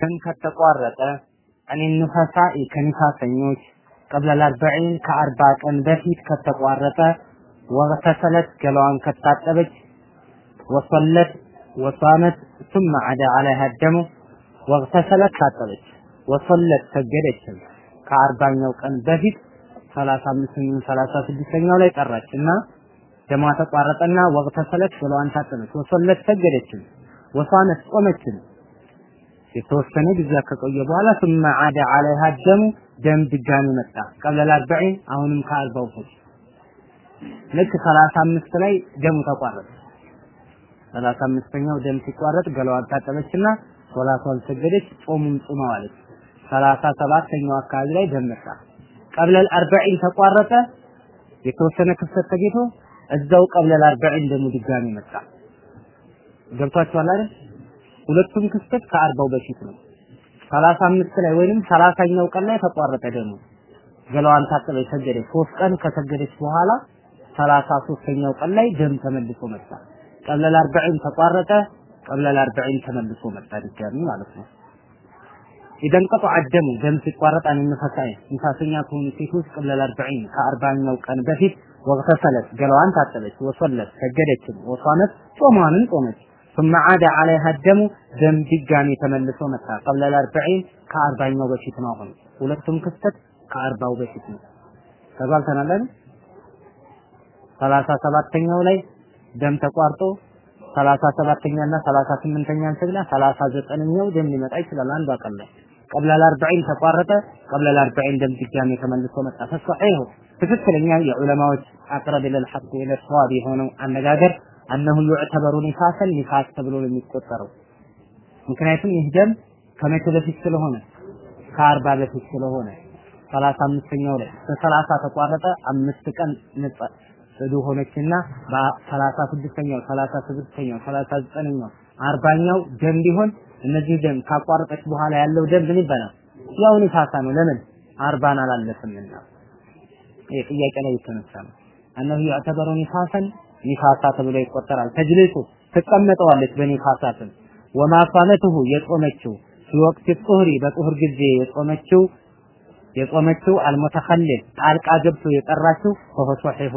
ደም ከተቋረጠ አን ንፈሳኢ ከኒፋሰኞች ቀብለ አርበዒን ከአርባ ቀን በፊት ከተቋረጠ ወገተሰለት ገላዋን ከታጠበች ወሰለት ወሷመት ثم عدا عليها الدم واغتسلت ታጠበች ወሰለት ሰገደችም ከአርባኛው ቀን በፊት ሰላሳ አምስተኛው ሰላሳ ስድስተኛው ላይ ጠራች እና ደሟ ተቋረጠና ወግተሰለት ገላዋን ታጠበች ወሰለት ሰገደችም ወሷመት ጾመችም የተወሰነ ጊዜ ከቆየ በኋላ ثم عاد عليها الدم ደም ድጋሚ መጣ ቀብለ አርበዒን አሁንም ከአርባው ፊት ልክ ሰላሳ አምስት ላይ ደሙ ተቋረጠ ሰላሳ አምስተኛው ደም ሲቋረጥ ገላዋን ታጠበችና ሶላቷን ሰገደች ጾሙን ጾማ ዋለች ሰላሳ ሰባተኛው አካባቢ ላይ ደም መጣ ቀብለል አርበዒን ተቋረጠ የተወሰነ ክፍተት ተገኝቶ እዛው ቀብለል አርበዒን ደሙ ድጋሚ መጣ ገብቷችኋል አይደል ሁለቱም ክስተት ከአርባው በፊት ነው። ሰላሳ አምስት ላይ ወይንም ሰላሳኛው ቀን ላይ ተቋረጠ ደሙ ገላዋን ታጠበች ሰገደች ሶስት ቀን ከሰገደች በኋላ ሰላሳ ሶስተኛው ቀን ላይ ደም ተመልሶ መጣ። ቀብለል አርበዒን ተቋረጠ ቀብለል አርበዒን ተመልሶ መጣ ድጋሚ ማለት ነው። ኢደን ቀጡ አደሙ ደም ሲቋረጥ አን ንፈሳይ ንፋሰኛ ከሆኑ ሴቶች ቀብለል አርበዒን ከአርባኛው ቀን በፊት ወግተሰለት ገላዋን ታጠበች ወሰለት ሰገደችም ወሷመት ጾሟንም ጾመች ثم عاد عليها الدم ደም ድጋሚ ተመልሶ መጣ قبل الأربعين ከአርባኛው በፊት ነው አሁን ሁለቱም ክስተት ከአርባው በፊት ነው ተባልተናል አይደል ሰላሳ ሰባተኛው ላይ ደም ተቋርጦ ሰላሳ ሰባተኛና ሰላሳ ስምንተኛን ስግላ ሰላሳ ዘጠነኛው ደም ሊመጣ ይችላል አንዷ ቀን ላይ قبل الأربعين ተቋረጠ قبل الأربعين ደም ድጋሚ ተመልሶ መጣ ፈሰሒሁ ትክክለኛ የዑለማዎች አቅረብ ኢለል ሐቅ ኢለል ሷብ የሆነው አነጋገር አነሁ ዩዕተበሩ ኒፋሰን ኒፋስ ተብሎ ነው የሚቆጠረው። ምክንያቱም ይህ ደም ከመቼ በፊት ስለሆነ ከአርባ በፊት ስለሆነ ሰላሳ አምስተኛው ላይ በሰላሳ ተቋረጠ አምስት ቀን ነጻ ጽዱ ሆነችና በሰላሳ ስድስተኛው ሰላሳ ስድስተኛው ሰላሳ ዘጠነኛው አርባኛው ደም ቢሆን እነዚህ ደም ካቋረጠች በኋላ ያለው ደም ምን ይባላል? ያው ኒፋሳ ነው። ለምን አርባን አላለፍምና። ይህ ጥያቄ ላይ የተነሳ ነው። እነሆ ያዕተበሩ ኒፋሰን ኒፋሳ ተብሎ ይቆጠራል። ተጅሊሱ ትቀመጠዋለች በኒፋሳትም ወማ ሷመትሁ የጾመችው ሲወቅት ጡህሪ በጡህር ጊዜ የጾመችው የጾመችው አልሙተኸልል ጣልቃ ገብቶ የቀራችው ፈሆ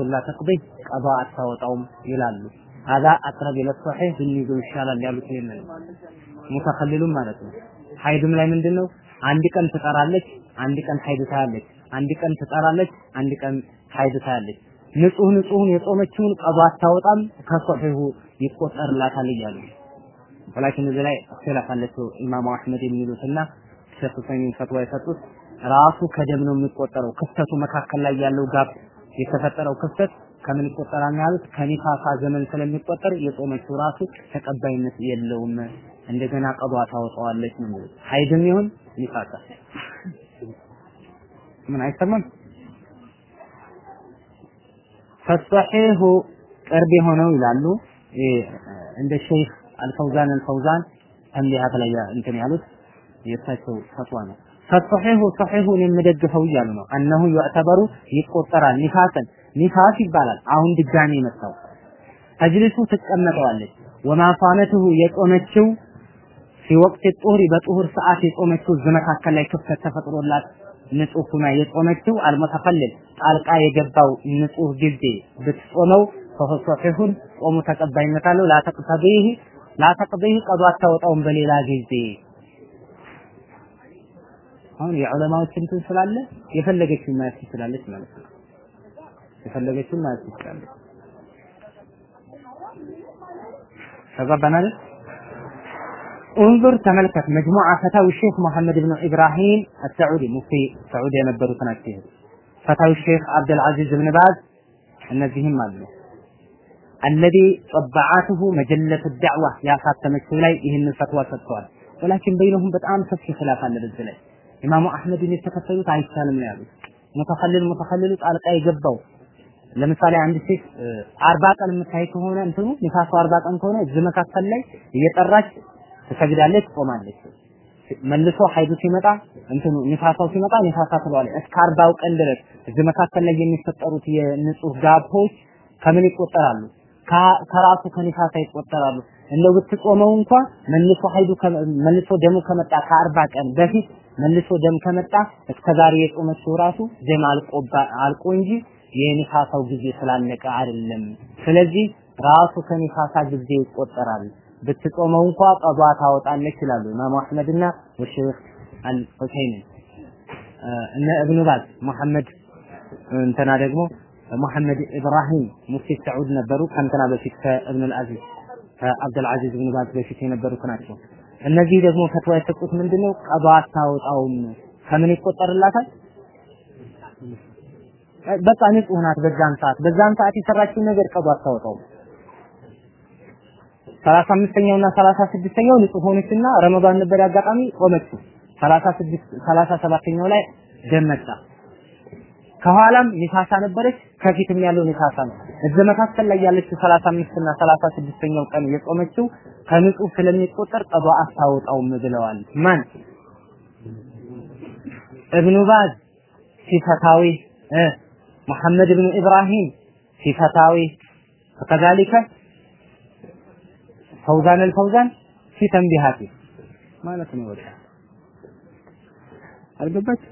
ላ ተቅዲ ቀዷ አታወጣውም ይላሉ። هذا أقرب إلى الصحيح ብንይዘው ይሻላል ያሉት ይሄንን ሙተኸልሉም ማለት ነው። ሀይድም ላይ ምንድን ነው? አንድ ቀን ትጠራለች፣ አንድ ቀን ሀይድ ታያለች፣ አንድ ቀን ትጠራለች፣ አንድ ቀን ሀይድ ታያለች። ንጹህ ንጹህን የጾመችውን ቀዷ አታወጣም ከሶሒሁ ይቆጠርላታል እያሉ ولكن እዚህ ላይ اختلاف አለችው ኢማሙ አህመድ የሚሉትና ሼክ ሁሰይን ፈትዋ የሰጡት። ራሱ ከደም ነው የሚቆጠረው። ክፍተቱ መካከል ላይ ያለው ጋብ የተፈጠረው ክፍተት ከምን ይቆጠራል ያሉት? ከኒፋሳ ዘመን ስለሚቆጠር የጾመችው ራሱ ተቀባይነት የለውም። እንደገና ቀዷ ታወጣዋለች ነው ሀይድም ይሁን ኒፋሳ ምን አይሰማም ፈሰሒሁ ቅርብ የሆነው ይላሉ እንደ ሼክ አልፈውዛን አልፈውዛን ተንቢሃት ላይ እንትን ያሉት የእሳቸው ፈትዋ ነው። ፈሰሒሁ ሰሒሁን የምደግፈው እያሉ ነው። አነሁ ዩዕተበሩ ይቆጠራል። ኒፋሰን ኒፋስ ይባላል። አሁን ድጋሚ መጣው። ተጅልሱ ትቀመጠዋለች። ወማፋነትሁ የጾመችው ሲወቅት ጡሁሪ በጡሁር ሰዓት የጾመችው እዚህ መካከል ላይ ክፍተት ተፈጥሮላት ንጹህ ሁና የጾመችው አልሙተኸልል ጣልቃ የገባው ንጹህ ጊዜ ብትጾመው ፈሰሒሁን ጾሙ ተቀባይነት አለው። ላተቅተቢህ ላተቅዲህ ቀዷ አታወጣውም በሌላ ጊዜ አሁን የዑለማዎች እንትን ስላለ የፈለገችውን ማየት ትችላለች ማለት ነው። የፈለገችውን ማየት ትችላለች። ተገባናል። እንዙር ተመልከት መጅሙዓ ፈታው ሼክ መሐመድ ብን ኢብራሂም አሰዑዲ ሙፍቲ ሰዑዲ የነበሩት ናቸው። ፈታው ሼክ አብደልዓዚዝ ብን ባዝ እነዚህም አሉ። አለዚ ጠባዓትሁ መጀለት ዳዕዋ ያሳተመችው ላይ ይህንን ፈትዋ ሰጥተዋል። ወላኪን በይነሁም በጣም ሰፊ ኺላፍ አለ በዚህ ላይ ኢማሙ አህመድን የተከተሉት አይቻልም ነው ያሉት። ሙተኸልል ሙተኸልሉ ጣልቃ የገባው ለምሳሌ አንድ ሴት አርባ ቀን የምታይ ከሆነ እንትኑ ንፋሱ አርባ ቀን ከሆነ እዚህ መካከል ላይ እየጠራች ትሰግዳለች፣ ትጾማለች። መልሶ ሀይዱ ሲመጣ እንትኑ ንፋሳው ሲመጣ ንፋሳ ትለዋለች። እስከ አርባው ቀን ድረስ እዚህ መካከል ላይ የሚፈጠሩት የንጹህ ጋፖች ከምን ይቆጠራሉ? ከራሱ ከኒፋሳ ይቆጠራሉ። እንደው ብትጾመው እንኳ መልሶ ሀይዱ መልሶ ደሙ ከመጣ ከአርባ ቀን በፊት መልሶ ደም ከመጣ እስከ ዛሬ የጾመችው ራሱ ደም አልቆ እንጂ የኒፋሳው ጊዜ ስላለቀ አይደለም። ስለዚህ ራሱ ከኒፋሳ ጊዜ ይቆጠራል። ብትጾመው እንኳ ቀዷ ታወጣለች ይላሉ ኢማሙ አህመድና ወሸይኽ አልሁሰይን እነ እብኑ ባዝ መሐመድ እንትና ደግሞ መሐመድ ኢብራሂም ሙፍቲ ሰዑድ ነበሩ። ከእንትና በፊት ከእብኑ ከአብዱል አዚዝ ኢብኑ ባዝ በፊት የነበሩት ናቸው። እነዚህ ደግሞ ፈትዋ የሰጡት ምንድነው? ቀዷ አታወጣውም። ከምን ይቆጠርላታል? በቃ ንጹህ ናት። በዛን ሰዓት በዛን ሰዓት የሰራችው ነገር ቀዷ አታወጣውም። ሰላሳ አምስተኛውና ሰላሳ ስድስተኛው ንጹህ ሆነችና ረመዳን ነበር አጋጣሚ ቆመችው። ሰላሳ ስድስት ሰላሳ ላይ ደም መጣ። ከኋላም ኒፋሳ ነበረች፣ ከፊትም ያለው ኒፋሳ ነው። እዚህ መካከል ላይ ያለችው 35 እና 36ኛው ቀን የጾመችው ከንጹህ ስለሚቆጠር ቀዷ አታወጣውም ብለዋል። ማን እብኑ ባዝ ሲፈታዊ መሐመድ ብኑ ኢብራሂም ሲፈታዊ ከዛሊከ ፈውዛን አልፈውዛን ፊ ተንቢሃቲ ማለት ነው። በቃ አልገባች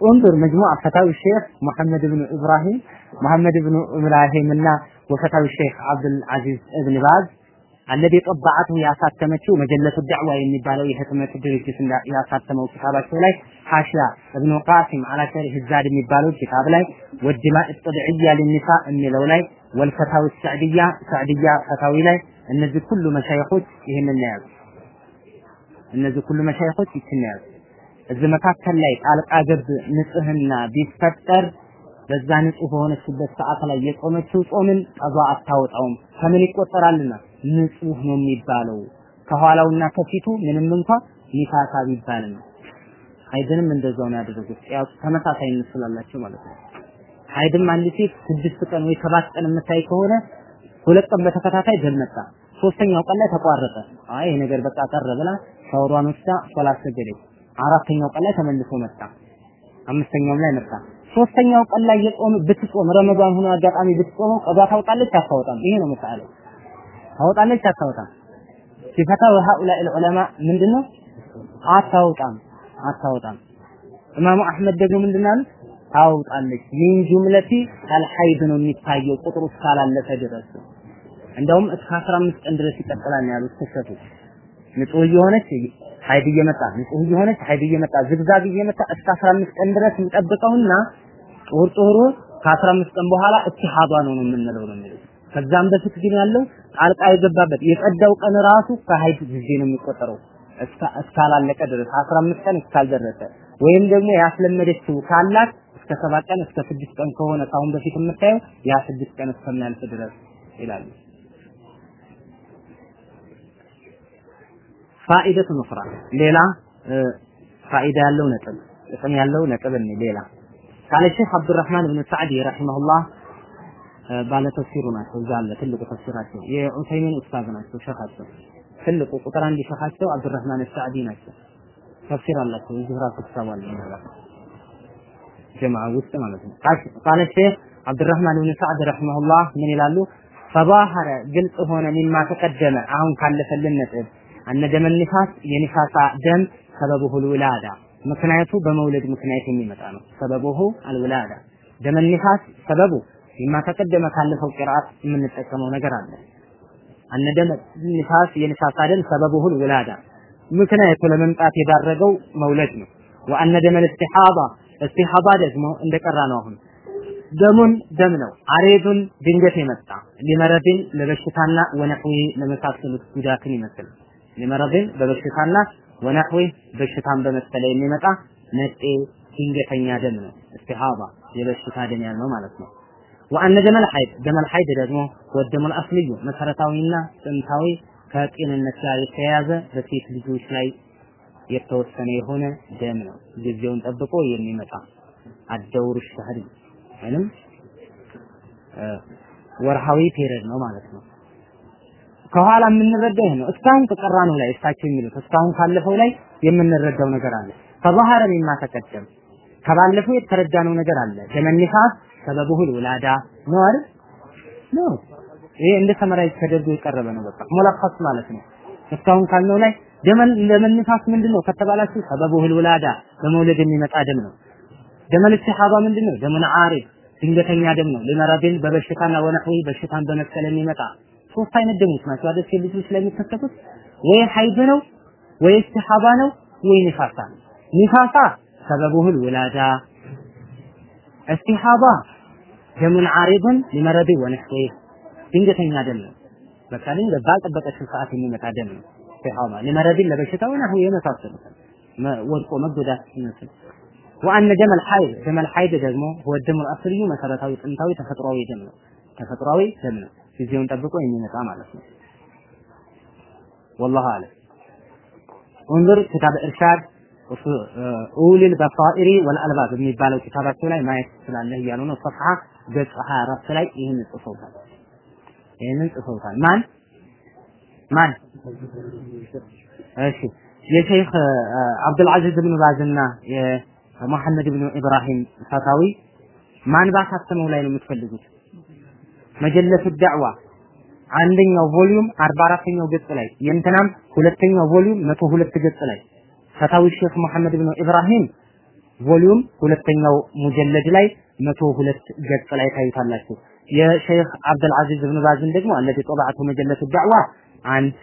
انظر مجموعة فتاوي الشيخ محمد بن إبراهيم محمد بن إبراهيم እና وفتاوي الشيخ عبد العزيز ابن باز الذي طبعته ያሳተመችው መጀለቱ ዳዕዋ የሚባለው የህትመት ድርጅት ያሳተመው ኪታባቸው ላይ ሐሽያ እብኑ ቃሲም አላ ሸሪህ ዛድ የሚባለው ኪታብ ላይ ወድማ ጥብዕያ ለኒሳ የሚለው ላይ ወልፈታዊ ሰዕድያ ሰዕድያ ፈታዊ ላይ እነዚህ ሁሉ መሻይኾች ይህንን ያዙ። እነዚህ ሁሉ መሻይኾች ይችን ያዙ። እዚህ መካከል ላይ ጣልቃ ገብ ንጽህና ቢፈጠር በዛ ንጹህ በሆነችበት ሰዓት ላይ የጾመችው ጾምን ቀዷ አታወጣውም። ከምን ይቆጠራልና ንጹህ ነው የሚባለው። ከኋላውና ከፊቱ ምንም እንኳ ኒፋሳ ቢባልም ሀይድንም እንደዛው ነው ያደረጉት። ያው ተመሳሳይነት ስላላቸው ማለት ነው። ሀይድም አንድ ሴት ስድስት ቀን ወይ ሰባት ቀን የምታይ ከሆነ ሁለት ቀን በተከታታይ ደም መጣ። ሶስተኛው ቀን ላይ ተቋረጠ። አይ ይሄ ነገር በቃ ቀረ ብላ ሻወሯን ወስዳ ሶላት ሰገደች። አራተኛው ቀን ላይ ተመልሶ መጣ። አምስተኛውም ላይ መጣ። ሶስተኛው ቀን ላይ የጾም ብትጾም ረመዳን ሆኖ አጋጣሚ ብትጾመው ቀዷ ታውጣለች አታወጣም? ይሄ ነው መሳለው። ታወጣለች አታወጣም? فتوى هؤلاء العلماء ምንድነው? አታወጣም አታወጣም። ኢማሙ አህመድ ደግሞ ምንድን አሉት? ታውጣለች። من جملة الحيض ነው የሚታየው ቁጥሩ እስካላለፈ ድረስ እንደውም እስከ 15 ቀን ድረስ ይቀጥላል ያሉት ተሸቱ ንጹህ እየሆነች ሀይድ እየመጣ ንጹህ እየሆነች ሀይድ እየመጣ zigzag እየመጣ እስከ 15 ቀን ድረስ እንጠብቀውና ጡር ጡሩ ከ15 ቀን በኋላ እትሃዷ ነው ነው የምንለው ነው የሚሉት። ከዛም በፊት ግን ያለው ጣልቃ የገባበት የጸዳው ቀን ራሱ ከሀይድ ጊዜ ነው የሚቆጠረው እስካላለቀ ድረስ 15 ቀን እስካልደረሰ ወይም ደግሞ ያስለመደችው ካላት እስከ ሰባት ቀን እስከ ስድስት ቀን ከሆነ ካሁን በፊት የምታየው ያ ስድስት ቀን እስከሚያልፍ ድረስ ይላሉ። ፋኢደቱ ኑፍራ ሌላ ፋኢዳ ያለው ነጥብ ጥቅም ያለው ነጥብ ሌላ ቃለ ሼክ አብዱራህማን ብን ሳዕዲ ረሂመሁላህ ባለ ተፍሲሩ ናቸው። እዛ አለ ትልቁ ተፍሲራቸው የዑሰይሚን ኡስታዝ ናቸው ሸኻቸው ትልቁ ቁጥር አንድ ሸኻቸው አብዱራህማን ሳዕዲ ናቸው። ተፍሲር አላቸው እዚህ ራሱ ኪታብ አለ ጀማዓ ውስጥ ማለት ነው። ቃለ ሼክ አብዱራህማን ብን ሳዕድ ረሂመሁላህ ምን ይላሉ? ተባህረ ግልጽ ሆነ ሚማ ተቀደመ አሁን ካለፈልን ነጥብ አነ ደመ ኒፋስ ደም ሰበቡሁ ልውላዳ ምክንያቱ በመውለድ ምክንያት የሚመጣ ነው። ሰበቡሁ አልውላዳ ደመ ኒፋስ ሰበቡ ሚማ ተቀደመ ካለፈው ቅርአት የምንጠቀመው ነገር አለ። አነ ደመ ኒፋስ ደም ሰበቡሁ ልውላዳ ምክንያቱ ለመምጣት የዳረገው መውለድ ነው። ወአነ ደመ ልእስቲሓባ እስቲሓባ ደግሞ እንደቀራ ነው አሁን ደሙን ደም ነው። አሬዱን ድንገት የመጣ ሊመረድን ለበሽታና ወነሕዊ ለመሳሰሉት ጉዳትን ይመስል ሊመረድን በበሽታና ወነሕዊ በሽታን በመሰለ የሚመጣ ነጤ ድንገተኛ ደም ነው። እስቲሓባ የበሽታ ደም ያልነው ማለት ነው። ወአነ ደመል ሐይድ ደመል ሐይድ ደግሞ ወደሙል አስልዩ መሰረታዊና ጥንታዊ ከጤንነት ጋር የተያያዘ በሴት ልጆች ላይ የተወሰነ የሆነ ደም ነው። ጊዜውን ጠብቆ የሚመጣ አደውር ሸህሪ ወይንም ወርሃዊ ፔሪድ ነው ማለት ነው። ከኋላ የምንረዳው ይሄ ነው። እስካሁን ከቀራነው ላይ እሳቸው የሚሉት እስካሁን ካለፈው ላይ የምንረዳው ነገር አለ። ተዛሃረ ሚማ ተቀደም ከባለፈው የተረዳነው ነገር አለ። ደመ ኒፋስ ሰበቡሁ ውላዳ ነው አይደል? ነው ይሄ እንደ ሰመራዊ ተደርጎ የቀረበ ነው። በቃ ሙለኸስ ማለት ነው። እስካሁን ካልነው ላይ ደመን ለመንፋስ ምንድነው ከተባላችሁ ሰበቡ ህልውላዳ በመውለድ የሚመጣ ደም ነው። دم الاستحاضة ምንድነው? دم عارض ድንገተኛ ደም ነው። لمرض በበሽታና ونحوه በሽታን በመሰለ የሚመጣ ሶስት አይነት ደሞች ናቸው አይደል? ሴት ልጆች ላይ የሚከሰቱት ወይ ሀይድ ነው ወይ استحاضة ነው ወይ ኒፋሳ ነው። ኒፋሳ سببه الولادة استحاضة دم عارض لمرض ونحوه ድንገተኛ ደም ነው። በቃ ድንገት ባልጠበቀችው ሰዓት የሚመጣ ደም ነው። ኢስቲሃባ ሊመረድን ለበሽታ ወነህዊ የመሳሰሉት ወድቆ መጎዳት ይመስል ወአነ ደመል ሐይድ ደመል ሐይድ ደግሞ ወደ ደሙል አስልዩ መሰረታዊ ጥንታዊ ተፈጥሯዊ ደም ነው። ተፈጥሯዊ ደም ነው። ጊዜውን ጠብቆ የሚመጣ ማለት ነው። والله አለ። انظر كتاب ارشاد اولي البصائر والالباب من يبالو كتاب اكتو لاي ما يتصل عنه يالونه صفحة جزء حارة سلاي ايهن التصوصة ايهن التصوصة من؟ من؟ يا شيخ عبد العزيز بن بازنا محمد بن إبراهيم فتاوي ما نبعث حتى مولاي المتفلقون መጀለቱ ዳዕዋ አንደኛው ቮሊዩም 44ኛው ገጽ ላይ የእንትናም ሁለተኛው ቮሊዩም 102 ገጽ ላይ ፈታዊ ሼክ መሐመድ ብን ኢብራሂም ቮሊዩም ሁለተኛው ሙጀለድ ላይ 102 ገጽ ላይ ታዩታላችሁ። የሼክ አብዱል አዚዝ ብን ባዝን ደግሞ الذي طبعته مجلة الدعوة አንድ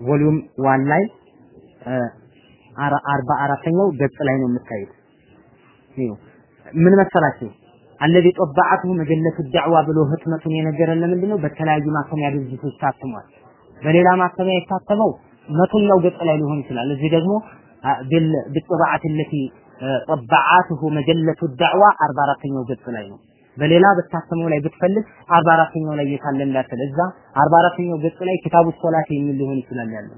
volume one ላይ አርባ አራተኛው ገጽ ላይ ነው የምታዩት። ምን መሰላችሁ? አለዚ ጦባዓቱ መጀለቱ ዳዕዋ ብሎ ህትመቱን የነገረን ለምንድን ነው? በተለያዩ ማተሚያ ድርጅቶች ታትሟል። በሌላ ማተሚያ የታተመው መቶኛው ገጽ ላይ ሊሆን ይችላል። እዚህ ደግሞ بالطبعة التي طبعاته مجلة الدعوة 44ኛው ገጽ ላይ ነው። በሌላ በታተመው ላይ ብትፈልግ 44ኛው ላይ የታለ እንዳትል እዛ 44ኛው ገጽ ላይ ኪታቡ ሶላት የሚል ሊሆን ይችላል ያለው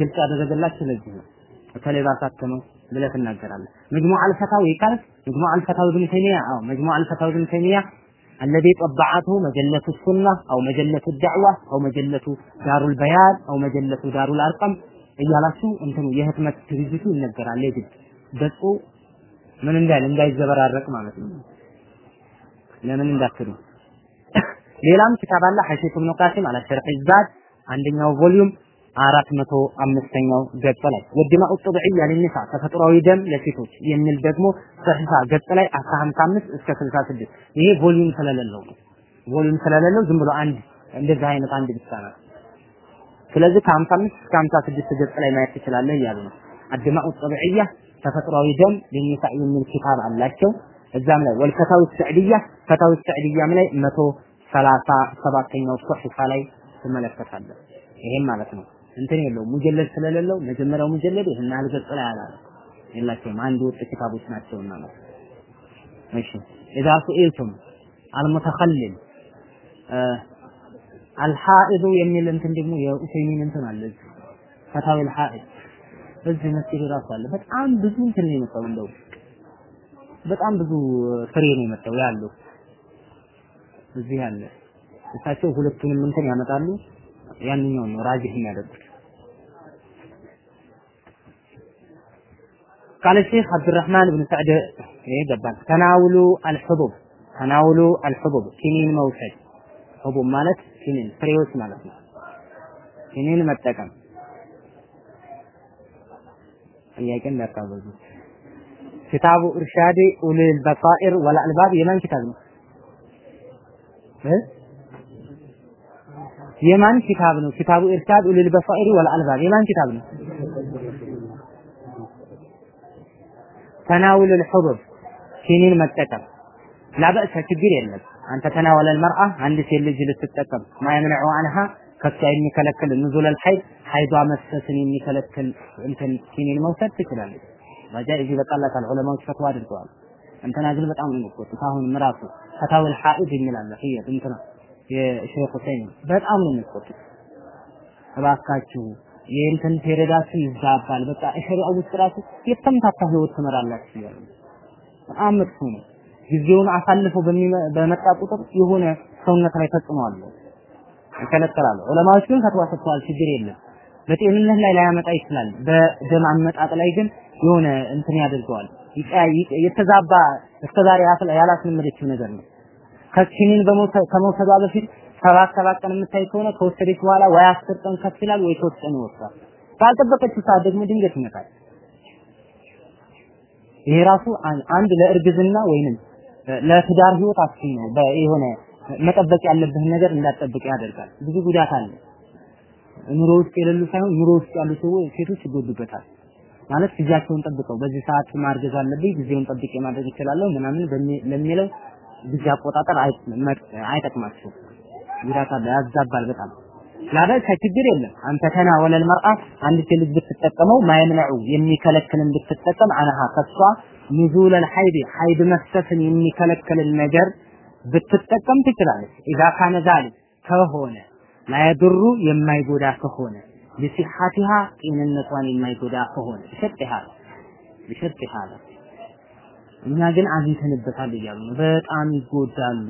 ግልጽ ያደረገላችሁ ለዚህ ነው። በተለይ ባሳተመው ብለህ ትናገራለህ። መጅሙዕ አልፈታዊ ካልክ መጅሙዕ አልፈታዊ ብን ተይሚያ አዎ መጅሙዕ አልፈታዊ ብን ተይሚያ الذي طبعته مجلة السنة أو مجلة الدعوة أو مجلة دار البيان أو مجلة دار الأرقم እያላችሁ እንትኑ የህትመት ድርጅቱ ይነገራል። የግድ ገጹ ምን እንዳል እንዳይዘበራረቅ ማለት ነው። ለምን እንዳትሉ ሌላም ኪታብ አለ ሐሺት ኢብኑ ቃሲም አለ ሸርህ ዛድ አንደኛው ቮሊዩም አራት መቶ አምስተኛው ገጽ ላይ والدماء الطبيعية للنساء ተፈጥሯዊ ደም ለሴቶች የሚል ደግሞ صحيفة ገጽ ላይ አስራ ሀምሳ አምስት እስከ ስልሳ ስድስት ይሄ volume ስለሌለው ነው። ቮሊዩም ስለሌለው ዝም ብሎ አንድ እንደዚህ አይነት አንድ ብቻ ነው። ስለዚህ ከ55 እስከ 56 ገጽ ላይ ማየት ትችላለህ እያሉ ነው። አድማኡ ጠብዕያ ተፈጥሯዊ ደም ለኒሳ የሚል ኪታብ አላቸው። እዛም ላይ ወልፈታዊ ሰዕድያ ፈታዊ ሰዕድያም ላይ 137ኛው ሶሒፋ ላይ ትመለከታለህ። ይሄም ማለት ነው እንትን የለውም ሙጀለድ ስለሌለው መጀመሪያው ሙጀለድ ይሄን ያህል ላይ አላለ የላቸውም። አንድ ወጥ ኪታቦች ናቸውና ነው። እሺ ኢዛ ሱኢልቱም አልሙተኸልል አልሐኢዱ የሚል እንትን ደግሞ የኡሰይሚን እንትን አለ እዚህ ፈታዊ አልሐኢድ እዚህ መስጊድ ራሱ አለ። በጣም ብዙ እንትን ነው የመጣው እንደው በጣም ብዙ ፍሬ ነው የመጣው ያለው እዚህ አለ። እሳቸው ሁለቱንም እንትን ያመጣሉ። ያንኛውን ነው ራጅህ የሚያደርጉት። قال الشيخ عبد الرحمن بن سعد ايه ገባን تناولوا الحبوب تناولوا الحبوب كنين መውሰድ ሁቡብ ማለት ኪኒን ፍሬዎች ማለት ነው። ኪኒን መጠቀም ጥያቄ እንዳታበዙ። ኪታቡ ኢርሻድ ኡሉል በሳኢር ወልአልባብ የማን ኪታብ ነው? የማን ኪታብ ነው? ኪታቡ ኢርሻድ ኡሉል በሳኢር ወልአልባብ የማን ኪታብ ነው? ተናውሉል ሁቡብ ኪኒን መጠቀም ላበእሰ ችግር የለም። አንተ ተናወለ المرأة አንድ ሴት ልጅ ልትጠቀም ማይምነዑ አንሃ ከሷ የሚከለክል ኑዙለል ሐይድ ሐይዷ መፍሰስን የሚከለክል እንትን ኪኒን መውሰድ ትችላለች። ወጃኢዝ ይበቃላታል። ዑለማዎች ፈትዋ አድርገዋል። እንትና ግን በጣም ነው የሚቆጡት። አሁንም ራሱ ፈታውል ሐኢድ የሚላለ ፍየት እንትና የሼክ ሁሴን በጣም ነው የሚቆጡት። እባካችሁ የእንትን ፔሬዳችሁ ይዛባል። በቃ ሸሪዓ ውስጥ ራሱ የተምታታ ህይወት ትመራላችሁ እያሉ በጣም መጥፎ ነው። ጊዜውን አሳልፎ በመጣ ቁጥር የሆነ ሰውነት ላይ ተጽዕኖ አለው፣ ይከለከላሉ። ዑለማዎች ግን ፈትዋ ሰጥተዋል፣ ችግር የለም። በጤንነት ላይ ላያመጣ ይችላል። በደም አመጣጥ ላይ ግን የሆነ እንትን ያደርገዋል። የተዛባ እስከዛሬ ያላስለመደችው ነገር ነው። ከኪኒን ከመውሰዷ በፊት ሰባት ሰባት ቀን የምታይ ከሆነ ከወሰደች በኋላ ወይ አስር ቀን ከፍ ይላል ወይ ሶስት ቀን ይወስዳል። ባልጠበቀችው ሰዓት ደግሞ ድንገት ይመጣል። ይሄ ራሱ አንድ ለእርግዝና ወይንም ለትዳር ህይወት አስጊ ነው። የሆነ መጠበቅ ያለብህን ነገር እንዳትጠብቅ ያደርጋል። ብዙ ጉዳት አለ። ኑሮ ውስጥ የሌሉ ሳይሆን ኑሮ ውስጥ ያሉ ሰዎች ሴቶች ይጎዱበታል። ማለት ጊዜያቸውን ጠብቀው በዚህ ሰዓት ማርገዝ አለብኝ ጊዜውን ጠብቄ ማድረግ እችላለሁ ምናምን ለሚለው ጊዜ አቆጣጠር አይጠቅማቸውም። ጉዳት ያዛባል በጣም ላበሰ ችግር የለም። አንተ ተና ወለል መርአ አንዲት ልጅ ብትጠቀመው ማየምነዑ የሚከለክልን ብትጠቀም አነሃ ከሷ ኑዙለል ሐይድ ሐይድ መፍሰስን የሚከለክልን ነገር ብትጠቀም ትችላለች። ኢዛ ካነ ዛሊክ ከሆነ ላየድሩ የማይጎዳ ከሆነ ሊሲሐቲሃ ጤንነቷን የማይጎዳ ከሆነ ሸጥ ያለ ሸጥ ያለ እኛ ግን አግኝተንበታል እያሉ ነው። በጣም ይጎዳሉ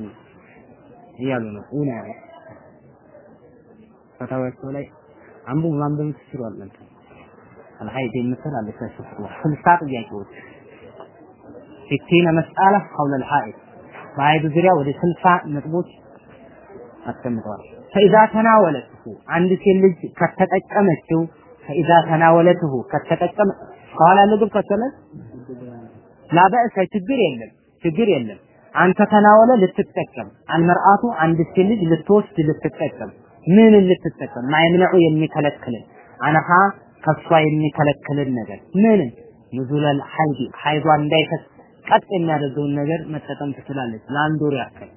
እያሉ ነው። እውነ ፈታዋቸው ላይ አንቡ ማንበብ ትችሏል። እንትን አልሐይድ የምትል አለች ስልሳ ጥያቄዎች። ሲቲነ መስአላ ሐውለ አልሐይድ በሐይድ ዙሪያ ወደ ስልሳ ነጥቦች አስቀምጠዋል። ፈኢዛ ተናወለትሁ። አንድ ሴት ልጅ ከተጠቀመችው ፈኢዛ ተናወለትሁ። ከተጠቀመ ከኋላ ያለው ግብ ከሰለ ላበእሰ ችግር የለም ችግር የለም። አንተ ተናወለ ልትጠቀም። አልመርአቱ አንድ ሴት ልጅ ልትወስድ ልትጠቀም ምን ልትጠቀም ማይምነዑ የሚከለክልን አነሃ ከሷ የሚከለክልን ነገር ምን? ኑዙለል ሐይድ ሐይዷ እንዳይፈስ ቀጥ የሚያደርገውን ነገር መጠቀም ትችላለች። ለአንድ ወር ያክል።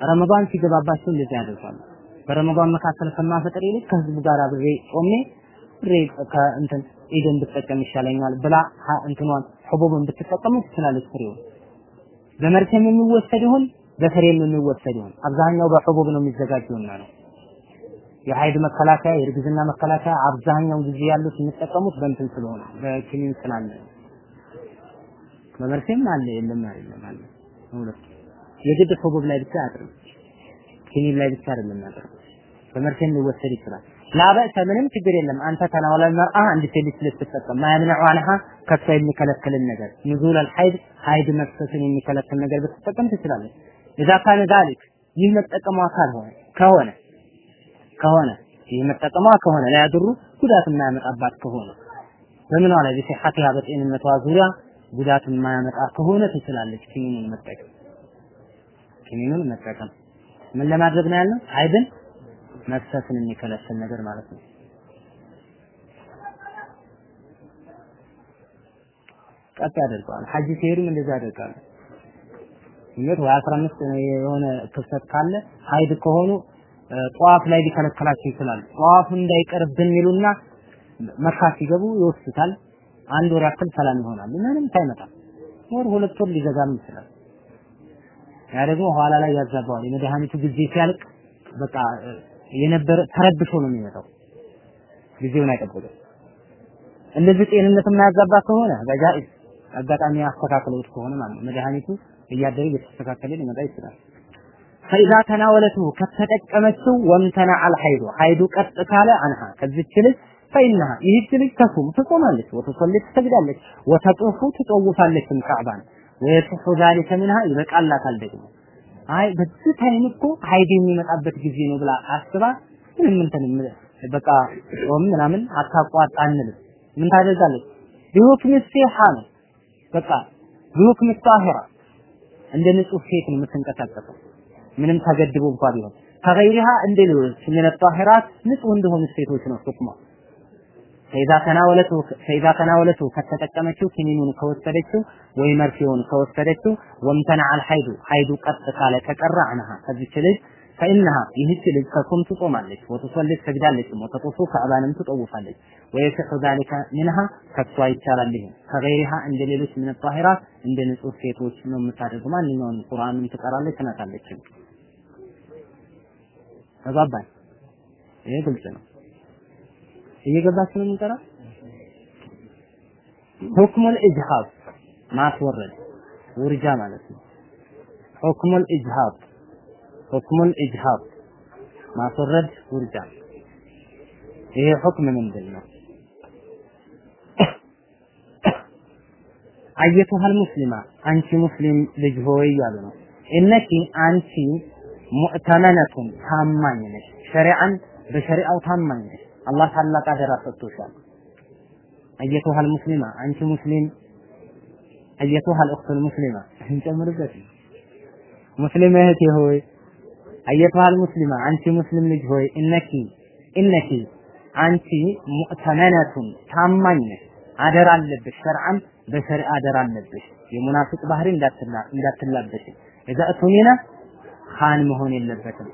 ረመዳን ሲገባባቸው እንደዚህ ያደርጋሉ በረመዳን መካከል ከማፈጠር ይልቅ ከህዝቡ ጋር አብሬ ጾሜ ብሬ ከእንትን ኢድን ብትጠቀም ይሻለኛል ብላ እንትኗን ሁቡብን ብትጠቀሙ ትችላለች ፍሬውን። በመርቴም የሚወሰድ ይሁን በፍሬም የሚወሰድ ይሁን። አብዛኛው በሁቡብ ነው የሚዘጋጀውና ነው የሀይድ መከላከያ የእርግዝና መከላከያ አብዛኛው ጊዜ ያሉት የሚጠቀሙት በእንትን ስለሆነ በኪኒን ስላለ። በመርቴም አለ የለም አይደለም አለ። ሁለት የግድ ሁቡብ ላይ ብቻ አያጥርም ኪኒን ላይ ብቻ አይደለም ያጥርም በመርፌም ሊወሰድ ይችላል። لا بأس ምንም ችግር የለም። أن تتناول المرأة አንድ ሴት ልትጠቀም። ما يمنع عنها ከሷ የሚከለክልን ነገር። نزول الحيض ሀይድ መፍሰስን የሚከለክል ነገር ብትጠቀም ትችላለች إذا كان ذلك ይህ መጠቀሟ ካልሆነ ከሆነ ከሆነ ይህ ከሆነ لا يضر ጉዳት የማያመጣባት ከሆነ። በምኗ ላይ? بصحتها በጤንነቷ ዙሪያ ጉዳት የማያመጣ ከሆነ ትችላለች ኪኒኑን መጠቀም። ኪኒኑን መጠቀም። ምን ለማድረግ ነው ያለው አይድን መፍሰስን የሚከለክል ነገር ማለት ነው። ቀጥ ያደርገዋል። ሐጅ ሲሄዱም እንደዛ ያደርጋሉ። እነት ወይ 15 የሆነ ክፍተት ካለ ሀይድ ከሆኑ ጧፍ ላይ ሊከለከላቸው ይችላል። ጧፉ እንዳይቀርብን ይሉና መካ ሲገቡ ይወስዱታል። አንድ ወር ያክል ሰላም ይሆናል ምንም ሳይመጣ ወር ሁለት ወር ሊዘጋም ይችላል። ያ ደግሞ ኋላ ላይ ያዛባዋል። የመድኃኒቱ ጊዜ ሲያልቅ በቃ የነበረ ተረብሾ ነው የሚመጣው። ጊዜውን አይጠብቅም። እንደዚህ ጤንነት የማያዛባ ከሆነ በጃኢዝ አጋጣሚ አስተካክለውት ከሆነ ማለት መድኃኒቱ እያደረ እየተስተካከለ ሊመጣ ይችላል ፈኢዛ ተናወለቱ ከተጠቀመችው ወምተና አልሐይዱ ሐይዱ ቀጥ ካለ አንሃ ከዚች ልጅ ፈኢነሃ ይህች ልጅ ተሱም ትጾማለች ወትሰሊ ትሰግዳለች وتطوف ትጠውፋለችም ካዕባን ويصح ذلك منها ይበቃላታል ደግሞ። አይ በዚህ time እኮ ሀይድ የሚመጣበት ጊዜ ነው ብላ አስባ ምንም እንትን በቃ ጾም ምናምን አታቋርጥ አንልም። ምን ታደርጋለች? بحكم ሲሃ ነው። በቃ بحكم طاهرة። እንደ ንጹህ ሴት ነው የምትንቀሳቀሰው ምንም ተገድቦ እንኳ ቢሆን كغيرها እንደ ሌሎች ምን طاهرات ንጹህ እንደሆኑ ሴቶች ነው حكمها ፈኢዛ ተናወለቱ ፈኢዛ ተናወለቱ ከተጠቀመችው ኪኒኑን ከወሰደችው ወይ መርፌውን ከወሰደችው ወምተና አልሐይዱ ሐይዱ ቀጥ ካለ ከቀረ አንሃ ከዚች ልጅ ፈኢነሃ ይህች ልጅ ተሱም ትጾማለች ወትሰሊ ትሰግዳለች ወተጡፉ ከዕባንም ትጠውፋለች። ወየስሑ ዛሊከ ሚንሃ ከሷ ይቻላል ይሄ ከገይሪሃ እንደ ሌሎች ምን ጣሂራት እንደ ንጹህ ሴቶች ነው የምታደርጉ ማንኛውም ቁርአንን ትቀራለች ትነካለች ተግባባን ይሄ ግልጽ ነው። እየገባችሁ ነው የምንቀራ ሁክሙል ኢጅሃብ ማስወረድ ውርጃ ማለት ነው። ሁክሙል ኢጅሃብ ሁክሙል ኢጅሃብ ማስወረድ ውርጃ። ይሄ ሁክም ምንድን ነው? አየቱሃል ሙስሊማ አንቺ ሙስሊም ልጅ ሆይ እያሉ ነው። እነኪ አንቺ ሙዕተመነቱን ታማኝ ነሽ፣ ሸሪዓን በሸሪዓው ታማኝ ነሽ። አላህ ታላቅ አደራ ሰጥቶሻል። አየቱሃል ሙስሊማ አንቺ ሙስሊም አየቱሃል እኽቱል ሙስሊማ እንጨምርበት ሙስሊም እህቴ ሆይ አየቱሃል ሙስሊማ አንቺ ሙስሊም ልጅ ሆይ እነኪ እነኪ አንቺ ሙዕተመነቱን ታማኝ ነሽ፣ አደራ አለብሽ። ሸርዓን በሸሪዓ አደራ አለብሽ። የሙናፊቅ ባህሪ እንዳትላበሽ። እዛ እቱሚና ኻን መሆን የለበትም።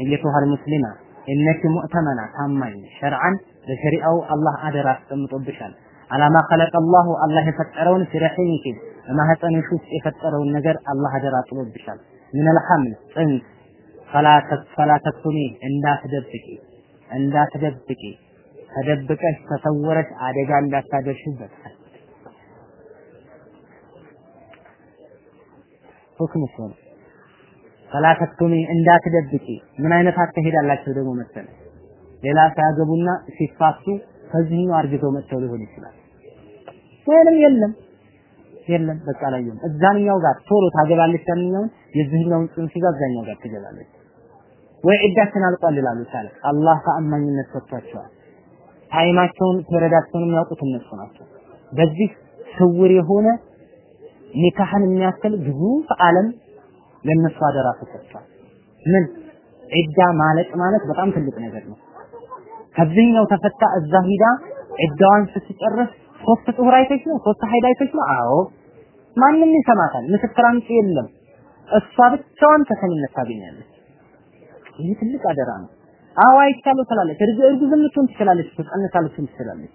እየቱሃል ሙስሊማ እነኪ ሙዕተመና ታማኝ ሸርዓን በሸሪዓው አላህ አደራ አስቀምጦብሻል። አላማ ኸለቀ አላሁ አላህ የፈጠረውን ፊረሒኒኪ በማህፀንሽ ውስጥ የፈጠረውን ነገር አላህ አደራ ጥሎብሻል። ሚነል ጽንስ ፈላ ተክቱሚ እንዳትደብቂ እንዳትደብቂ ተደብቀሽ ተሰወረሽ አደጋ እንዳታደርሽበት ሁክም እሱ ነው። ፈላ ተክቱሚ እንዳትደብቂ ምን አይነት አትሄዳላችሁ ደግሞ መሰለ ሌላ ሳያገቡና ሲፋቱ ከዚህኛው አርግተው መጥተው ሊሆን ይችላል። ወይንም የለም የለም በቃ አላየሁም። እዛኛው ጋር ቶሎ ታገባለች ያንኛውን የዚህኛውን ጽንስ ይዛ እዛኛው ጋር ትገባለች። ወይ ዒዳችን አልቋል ይላሉ ታለ አላህ ተአማኝነት ሰጥቷቸዋል። time ኣቸውን period ኣቸውን የሚያውቁት እነሱ ናቸው። በዚህ ስውር የሆነ ኒካህን የሚያክል ግዙፍ ዓለም ለነሱ አደራ ተሰጥቷል። ምን? ዒዳ ማለቅ ማለት በጣም ትልቅ ነገር ነው። ከዚህኛው ተፈታ እዛ ሂዳ ዒዳዋን ስትጨርስ ሶስት طهر አይተሽ ነው? ሶስት ሀይድ አይተሽ ነው? አዎ። ማንም ይሰማታል። ምስክር አምጪ የለም። እሷ ብቻዋን ተሰሚነት ታገኛለች። ይህ ትልቅ አደራ ነው። አዎ አይቻለሁ ትላለች። እርግጥ እርጉዝም ልትሆን ትችላለች። ልትሆን ትችላለች።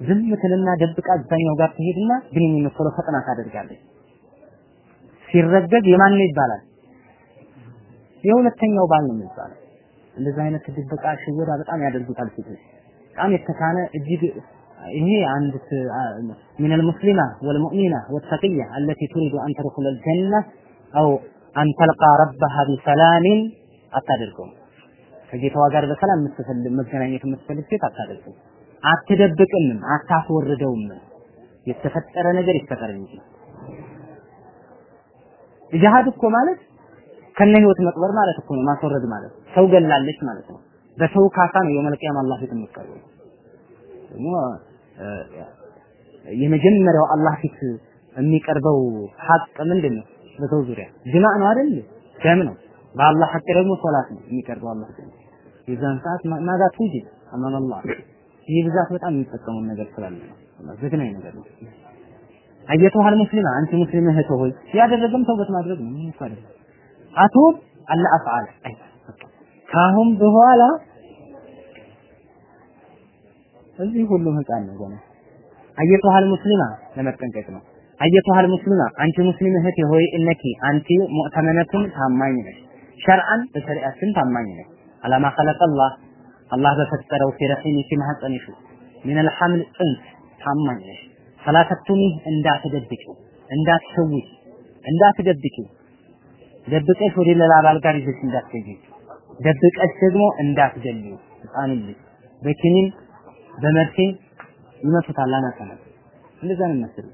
ዝም ትልና ደብቃ እዛኛው ጋር ትሄድና ግንኙነት ቶሎ ፈጥና ታደርጋለች ሲረገዝ የማን ነው ይባላል የሁለተኛው ባል ነው የሚባለው እንደዚህ አይነት ድብቃ ሽወዳ በጣም ያደርጉታል ሴቶች በጣም የተካነ እጅግ ይሄ አንድ من المسلمة والمؤمنة والتقية التي تريد أن تدخل الجنة أو أن تلقى ربها بسلام አታደርገውም ከጌታዋ ጋር በሰላም የምትፈልግ መገናኘት የምትፈልግ ሴት አታደርገውም አትደብቅምም አታስወርደውም የተፈጠረ ነገር ይፈጠር እንጂ ጅሃድ እኮ ማለት ከነ ህይወት መቅበር ማለት እኮ ነው ማስወረድ ማለት ሰው ገላለች ማለት ነው። በሰው ካሳ ነው የውመል ቂያማ አላህ ፊት የምትቀርበው ደግሞ የመጀመሪያው አላህ ፊት የሚቀርበው ሐቅ ምንድን ነው በሰው ዙሪያ ጅማዕ ነው አይደል? ደም ነው። በአላህ ሐቅ ደግሞ ሶላት ነው የሚቀርበው አላህ ዘንድ የዛን ሰዓት ማዛ ትውጅድ አማም አላህ። ይህ ብዛት በጣም የሚጠቀሙን ነገር ስላለ ነው። ዘግናኝ ነገር ነው አየቱሃል ሙስሊማ አንቺ ሙስሊም እህት ሆይ ያደረገም ተውበት ማድረግ ነው ምን ይፈረድ አቱብ አለ አፍዓል ካሁን በኋላ እዚህ ሁሉም ህፃን ነው ገና አየቱሃል ሙስሊማ ለመጠንቀቅ ነው አየቱሃል ሙስሊማ አንቺ ሙስሊም እህቴ ሆይ እነኪ አንቺ ሙዕተመነቱን ታማኝ ነሽ ሸርዓን በሸሪዓችን ታማኝ ነሽ አላማ ኸለቀላህ አላህ በፈጠረው ፊረሒኒ ሲማህፀንሽ ምን አልሐምል ጽንስ ታማኝ ነሽ ፈላ ተክቱሚ እንዳትደብቂው እንዳትሸውይ እንዳትደብቂው ደብቀሽ ወደ ሌላ ባል ጋር ይዘሽ እንዳትገዢ ደብቀሽ ደግሞ እንዳትገሊው ህፃን ልጅ በኪኒን በመርፌ ይመቱታል አናተናል እንደዛ ነው የሚመስለው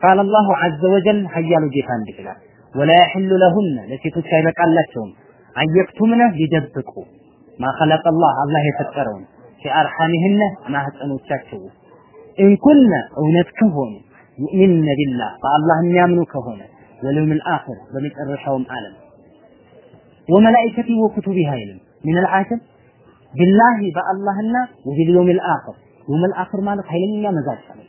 قال الله عز وجل ሀያሉ ጌታ እንዲህ ይላል ولا يحل لهن ለሴቶች አይበቃላቸውም አየክቱምነ ሊደብቁ ማ خلق الله አላህ የፈጠረውን ሲአርሐሚህነ ማህፀኖቻቸው እንኩነ እውነት ከሆኑ ዩእሚንነ ቢላህ በአላህ የሚያምኑ ከሆነ ወልየውም ልአኽር በመጨረሻውም ዓለም ወመላኢከቲ ወኩቱቢህ አይልም ምን ልዓሽር ቢላሂ በአላህና ወቢልየውም ልአኽር የውም ልአኽር ማለት ኃይለኛ መዛቻ ነው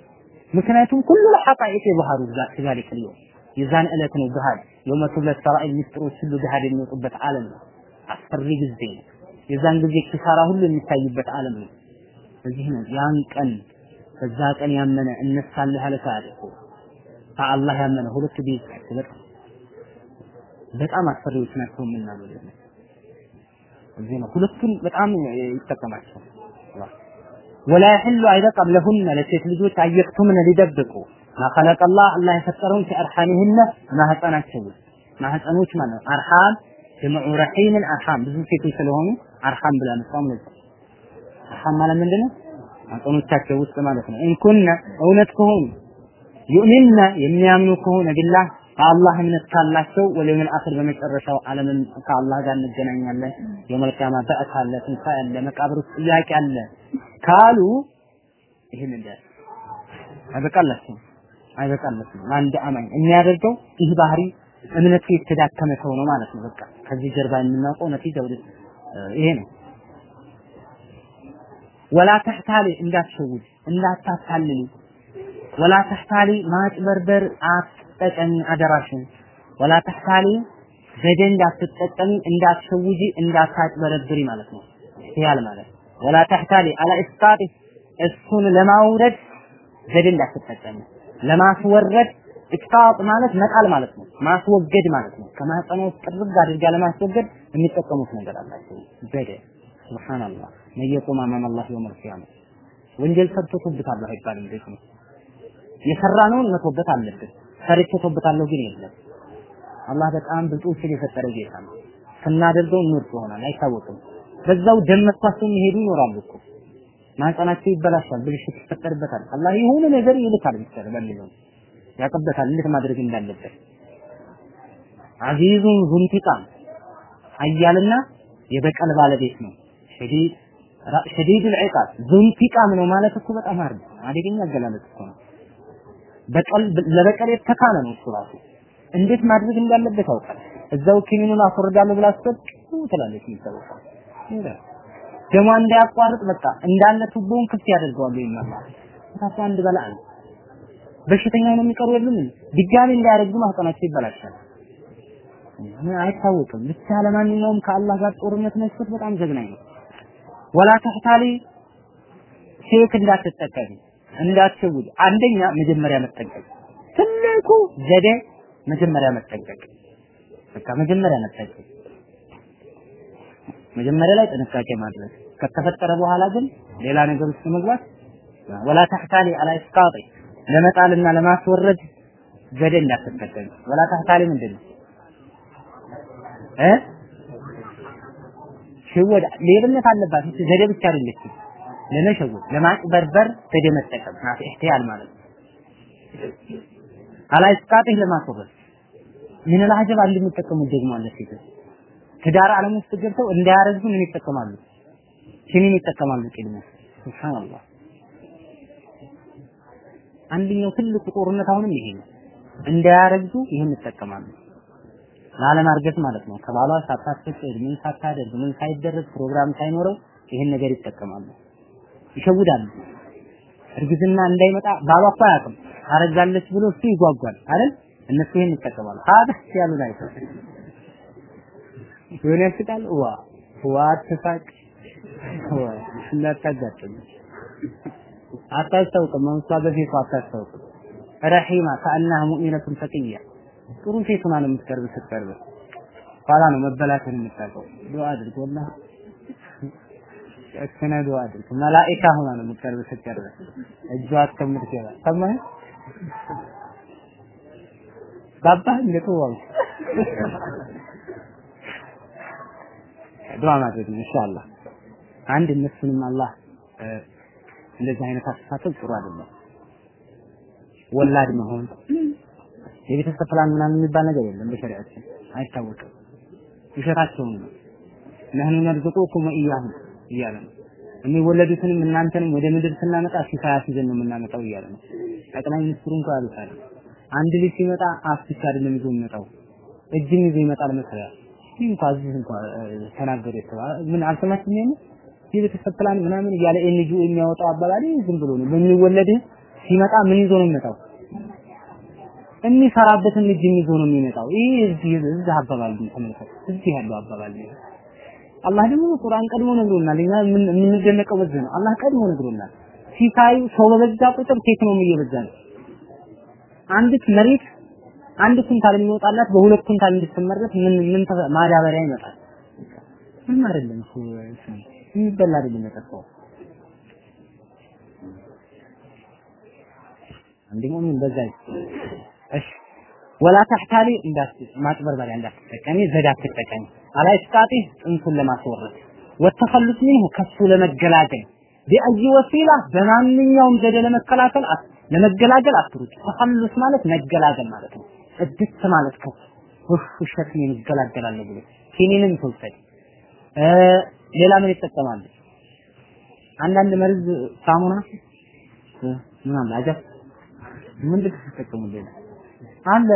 ምክንያቱም ኩሉ ሐቃኢቅ የባህሩ ዛሊክ ልየውም የዛን ዕለት ነው ገሃድ የውመ ቱብለት ሰራኢል ሚስጥሮች ሁሉ ገሃድ የሚወጡበት ዓለም ነው አስፈሪ ጊዜ ነው የዛን ጊዜ ኪሳራ ሁሉ የሚታይበት ዓለም ነው እዚህ ነው ያን ቀን በዛ ቀን ያመነ እነሳልህ አለ ታሪኩ ፈአላህ ያመነ ሁለት ቢዝ አክብር በጣም አስፈሪዎች ናቸው የምናሉ እዚህ ነው ሁለቱን በጣም ይጠቀማቸው ولا يحل أيضا قبلهن. لسيت لجوت أيقتمن لدبقوا ما خلق الله. الله يفكرون في أرحامهن. ما هتأنا تسوي ما هتأنا وش مانا أرحام. جمع رحيم الأرحام. بزن سيتو سلوهم أرحام بلا نصام لك أرحام مالا من دنس ማህፀኖቻቸው ውስጥ ማለት ነው እንኩነ እውነት ከሆኑ ዩእሚንነ የሚያምኑ ከሆነ ቢላህ አላህ እምነት ካላቸው ወለምን አኽር በመጨረሻው ዓለምን ከአላህ ጋር እንገናኛለን። የውመል ቂያማ በእት አለ፣ ትንሣኤ አለ፣ መቃብር ውስጥ ጥያቄ አለ ካሉ ይህን እንደ አይበቃላችሁም አይበቃለትም። አንድ አማኝ የሚያደርገው ይህ ባህሪ እምነቱ የተዳከመ ሰው ነው ማለት ነው። በቃ ከዚህ ጀርባ የምናውቀው ነቲጃው ይሄ ነው። ወላ ተህታሊ እንዳትሸውድ እንዳታታልሉ። ወላ ተህታሊ ማጭበርበር አትጠቀሚ አደራሽን። ወላ ተህታሊ ዘዴ እንዳትጠቀሚ እንዳትሸውጂ እንዳታጭበረብሪ ማለት ነው። ያል ማለት ወላ ተህታሊ አላ እስቃጥ እሱን ለማውረድ ዘዴ እንዳትጠቀሚ። ለማስወረድ እስቃጥ ማለት መጣል ማለት ነው። ማስወገድ ማለት ነው። ከማህፀኑ ውስጥ ጥርግ አድርጋ ለማስወገድ የሚጠቀሙት ነገር አላቸው። ዘዴ። ሱብሃንአላህ መየቁም አማም አላህ የውመል ቂያማ ወንጀል ሰርቶ ተውበታለሁ አይባልም ደግሞ የሰራነውን መቶበት አለብን። ሰርቼ ተውበታለሁ ግን የለም። አላህ በጣም ብልጦችን የፈጠረ ጌታ ነው። ስናደርገው ምርጥ ይሆናል አይታወቅም። በዛው ደም መጥቷቸው የሚሄዱ ይኖራሉ እኮ። ማህፀናቸው ይበላሻል ብልሽት ይፈጠርበታል። አላህ የሆነ ነገር ይልካል ብቻ ለሚለው ያቀበታል እንዴት ማድረግ እንዳለበት። አዚዙን ዙንቲቃም ኃያልና የበቀል ባለቤት ነው። ሸዲድ ሸዲዱል ዒቃብ ዘንቲቃም ነው ማለት እኮ በጣም አርግ አደገኛ አገላለጽ እኮ ነው። በቀል ለበቀል የተካነ ነው እሱ እንዴት ማድረግ እንዳለበት ያውቃል። እዛው ኪኒኑን አስወርዳለሁ ብላ አስበቅ ትላለች የሚታወቀው ደሟ እንዳያቋርጥ በቃ እንዳለ ቱቦውን ክፍት ያደርገዋል ይመራል። ታሳ አንድ በላል በሽተኛ ነው የሚቀሩ የሉም ድጋሚ እንዳያረግዙ ማህፀናቸው ይበላሻል። አይታወቅም። ብቻ ለማንኛውም ከአላህ ጋር ጦርነት መክፈት በጣም ዘግናኝ ነው። ወላ ተህታሊ ሼክ እንዳትጠቀሚ እንዳትሸውድ። አንደኛ መጀመሪያ መጠንቀቅ ትልቁ ዘዴ መጀመሪያ መጠንቀቅ። በቃ መጀመሪያ መጠንቀቅ መጀመሪያ ላይ ጥንቃቄ ማድረግ። ከተፈጠረ በኋላ ግን ሌላ ነገር ውስጥ መግባት። ወላ ተህታሊ አላ እስቃጢ ለመጣልና ለማስወረድ ዘዴ እንዳትጠቀሚ ወላ ተህታሊ ምንድን ነው? እ ሽወዳ ሌብነት አለባት እቺ ዘዴ ብቻ አይደለችም። ለመሸወድ ለማጭበርበር ዘዴ መጠቀም ናት ኢህቲያል ማለት ነው። አላ እስቃጢህ ለማስወረድ ምን ለአጀብ አንድ የሚጠቀሙት ደግሞ አለ ሴት ትዳር ዓለም ውስጥ ገብተው እንዳያረግዙ ምን ይጠቀማሉ? ኪኒን ይጠቀማሉ ቂልሙ። ሱብሃንአላህ። አንደኛው ትልቁ ጦርነት አሁንም ይሄ ነው። እንዳያረግዙ ይህን ይጠቀማሉ ላለማርገዝ ማለት ነው። ከባሏ ሳታስፈቅድ ምን ሳታደርግ ምን ሳይደረግ ፕሮግራም ሳይኖረው ይህን ነገር ይጠቀማሉ። ይሸውዳሉ። እርግዝና እንዳይመጣ ባሏ እኮ አያውቅም። አረጋለች ብሎ እሱ ይጓጓል አይደል? እነሱ ይህን ይጠቀማሉ። ሀዳ ያሉ ላይ የሆነ ያስቃል? ዋ ዋ አትሳቅ። እንዳታጋጥም። አታስታውቅም። እሷ በፊቷ አታስታውቅም። ረሒማ ከአናህ ሙእሚነቱን ተቅያ ጥሩ ሴት ሆና ነው የምትቀርብ ስትቀርብ። ኋላ ነው መበላትን የምታውቀው። ዱዓ አድርግ ወላሂ። እከነ ዱዓ አድርግ። መላኢካ ሆና ነው የምትቀርብ ስትቀርብ። እጇ እስከምትገባ። ሰማህ ባባ እንደተዋው ዱዓ ማድረግ ኢንሻአላህ። አንድ እነሱንም አላህ እንደዚህ አይነት አስተሳሰብ ጥሩ አይደለም። ወላድ መሆን የቤተሰብ ፕላን ምናምን የሚባል ነገር የለም በሸሪዓችን አይታወቅም። ውሸታቸውን ነው። نحن نرزقكم وإياهم እያለ ነው። የሚወለዱትንም እናንተንም ወደ ምድር ስናመጣ ሲሳይ አስይዘን ነው የምናመጣው እያለ ነው። ጠቅላይ ሚኒስትሩ እንኳን ያሉት አይደል? አንድ ልጅ ሲመጣ አፍ ብቻ አይደለም ይዞ የሚመጣው እጅም ይዞ ይመጣል መስሪያ ይህ እንኳን እዚህ እንኳን ተናገሩ የተባለ ምን አልሰማችም ይሄን የቤተሰብ ፕላን ምናምን እያለ NGO የሚያወጣው አባባል ዝም ብሎ ነው። በሚወለድ ሲመጣ ምን ይዞ ነው የሚመጣው የሚሰራበትን እጅ ይዞ ነው የሚመጣው። ይህ እዚህ አባባል ተመልከት። እዚህ ያለው አባባል ነው። አላህ ደግሞ ቁርአን ቀድሞ ነግሮናል። እኛ የምንደነቀው በዚህ ነው። አላህ ቀድሞ ነግሮናል። ሲሳዩ ሰው በበዛ ቁጥር ቴክኖሎጂ እየበዛ ነው። አንዲት መሬት አንድ ኩንታል የሚወጣላት በሁለት ኩንታል እንድትመረት ምን ምን ማዳበሪያ ይመጣል? ምን አይደለም እኮ የሚበላ አይደለም የጠፋው አንድ ሙእሚን እሺ። ወላ ተህታሊ እንዳት ማጭበርበሪያ እንዳትጠቀሚ ዘዴ አትጠቀሚ። አላ እስቃጢ ጽንሱን ለማስወረድ። ወተኸሉስ ሚንሁ ከሱ ለመገላገል። ቢአይ ወሲላ በማንኛውም ዘዴ ለመከላከል ለመገላገል አትሩጭ። ተኸሉስ ማለት መገላገል ማለት ነው። እድት ማለት ከፍ ውፍ ምን ይገላገላለሁ ብሎ ኪኒንን ትውሰድ ሌላ ምን ይጠቀማሉ? አንዳንድ መርዝ ሳሙና ምናምን አጀብ ምንድን ተጠቀሙ ሌላ አለ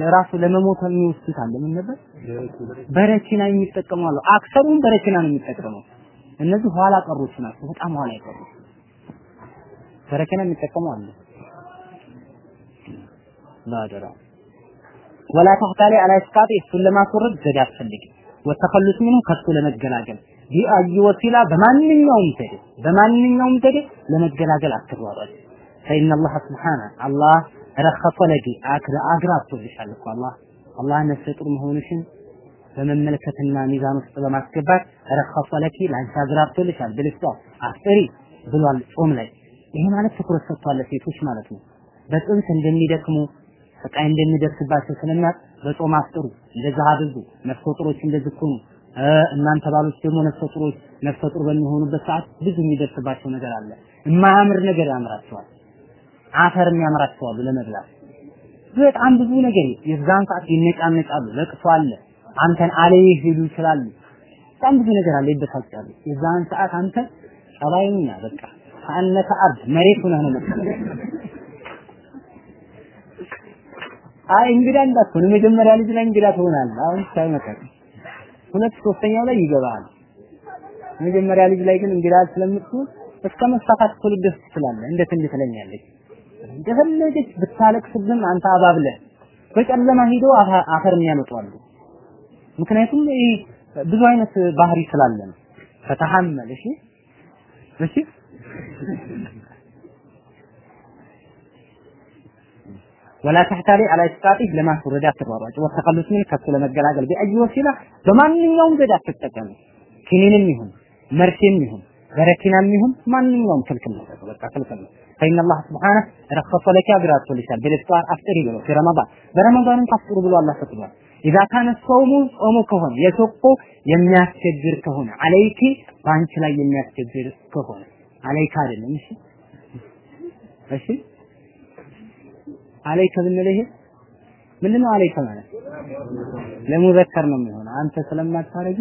ለራሱ ለመሞት የሚወስዱት አለ። ምን ነበር? በረኪና የሚጠቀሙ አሉ። አክሰሩን በረኪና ነው የሚጠቀመው። እነዚህ ኋላ ቀሮች ናቸው። በጣም ኋላ ቀሩ በረኪና የሚጠቀሙ አሉ። ባደራ ወላ ተህታሊ አላ እስቃጥ እሱን ለማስወረድ ዘዴ አትፈልግም ወተኸሉስ ምኑ ከሱ ለመገላገል። ቢአይ ወሲላ በማንኛውም ዘዴ በማንኛውም ዘዴ ለመገላገል አትሯሯጥ ፈኢነ አላህ ስብሓነ አላህ ረኸሰ ለኪ አግራብቶልሻል እኮ አላህ። አላህ ነፍሰ ጡር መሆንሽን በመመልከትና ሚዛን ውስጥ በማስገባት ረኸሰ ለኪ ለአንቺ አግራብቶልሻል ብልስጧ አፍጥሪ ብሏል ጾም ላይ። ይሄ ማለት ትኩረት ሰጥቷል ሴቶች ማለት ነው። በጽንስ እንደሚደክሙ ስቃይ እንደሚደርስባቸው ስለሚያውቅ በጾም አፍጥሩ። እንደዛ አድርጉ። ነፍሰ ጡሮች እናንተ ባሎች ደግሞ ነፍሰ ጡሮች በሚሆኑበት ሰዓት ብዙ የሚደርስባቸው ነገር አለ። የማያምር ነገር ያምራቸዋል አፈርም ያምራቸዋል ለመብላት። በጣም ብዙ ነገር የዛን ሰዓት ይነጫነጫሉ ለቅሶ አለ። አንተን አለይህ ሊሉ ይችላሉ። በጣም ብዙ ነገር አለ ይበሳጫሉ። የዛን ሰዓት አንተ ጸባይኛ በቃ ከአነተ አርድ መሬት ሆነህ ነው መሰለህ አይ እንግዳ እንዳትሆን መጀመሪያ ልጅ ላይ እንግዳ ትሆናለህ። አሁን ሳይመከር ሁለት ሶስተኛው ላይ ይገባል መጀመሪያ ልጅ ላይ ግን እንግዳ ስለምትሆን እስከ መሳፋት እኮ ትችላለህ። እንደ ትንሽ ትለኛለች እንደፈለገች ብታለቅስብን አንተ አባብለህ በጨለማ ሂዶ አፈር የሚያመጡ ምክንያቱም ይሄ ብዙ አይነት ባህሪ ስላለ ነው ፈተሐመል እሺ? እሺ? ወላ ተህታሊ አላ እስቃጢ ለማስወረድ አትሯሯጭ። ወተቀሉስ ምን ከሱ ለመገላገል ቢአይ ወሲላ በማንኛውም ዘዴ አትጠቀሙ ኪኒንም ይሁን መርፌም ይሁን በረኪናም ይሁን ማንኛውም ክልክል ነው በቃ ክልክል ነው ፈኢነ አላህ ስብሓነሁ ረኸሰ ለኪ አግራቶልሻል ቢልፍጣር አፍጥሪ ብሎ ረመዳን በረመዳንም ታፍጥሩ ብሎ አላህ ፈቅዷል ኢዛ ካነ ሶሙ ጾሙ ከሆነ የሶቆ የሚያስቸግር ከሆነ አለይኪ በአንቺ ላይ የሚያስቸግር ከሆነ አለይካ አይደለም እሺ እሺ አለይከ ብንል ይሄ ምንድን ነው አለይከ ማለት ለሙዘከር ነው የሚሆነው አንተ ስለማታረግ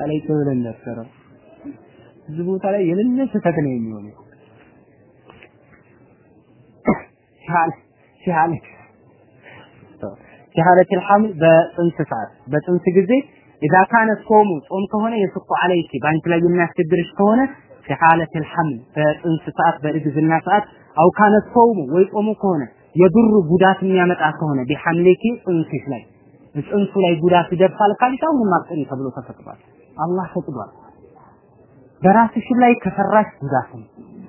አለይከ ብለን ነበር እዚህ ቦታ ላይ የሌለ ስህተት ነው የሚሆነው። ሲሃለት ሲሃለት በጽንስ ሰዓት በጽንስ ጊዜ ኢዛ ካነ ጾሙ ጾም ከሆነ የስቁ አለይኪ በአንቺ ላይ የሚያስቸግርሽ ከሆነ ሲሃለት ልሐምል በጽንስ ሰዓት በእርግዝና ሰዓት አው ካነ ጾሙ ወይ ጾሙ ከሆነ የዱር ጉዳት የሚያመጣ ከሆነ ቢሐምሌኪ ጽንስሽ ላይ ጽንሱ ላይ ጉዳት ይደርሳል ካልሽ አሁንም አቅኒ ተብሎ ተፈቅዷል። አላህ ፈቅዷል። በራስሽ ላይ ከፈራሽ ጉዳትን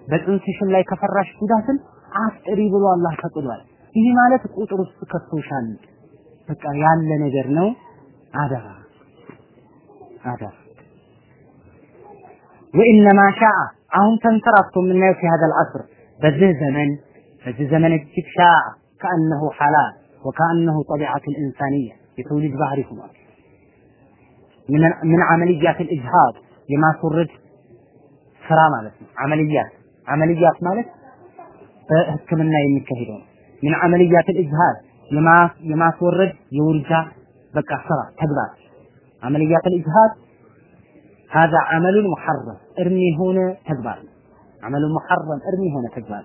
በጽንስሽ ላይ ከፈራሽ ጉዳትን አጥሪ ብሎ አላህ ተጥሏል። ይህ ማለት ቁጥር ውስጥ ከፍቶሻል፣ በቃ ያለ ነገር ነው። አደራ አደራ። ወኢነማ ሻአ አሁን ተንሰራፍቶ የምናየው ፊ ሀዘል አስር በዚህ ዘመን በዚህ ዘመን እጅግ ሻአ ከአነሁ ሐላል ወከአነሁ ጠቢዓቱል ኢንሳንያ የትውልድ ባህሪ ሆኗል። ምን አመልያት ልእጅሃድ የማስወረድ ስራ ማለት ነው። አመልያት አመልያት ማለት በሕክምና የሚካሄደው ነው። من عمليات الإجهاض የማስወረድ የውርጃ በቃ ስራ ተግባር عمليات الإجهاض هذا عمل محرم ارمي هنا تكبر عمل محرم ارمي هنا تكبر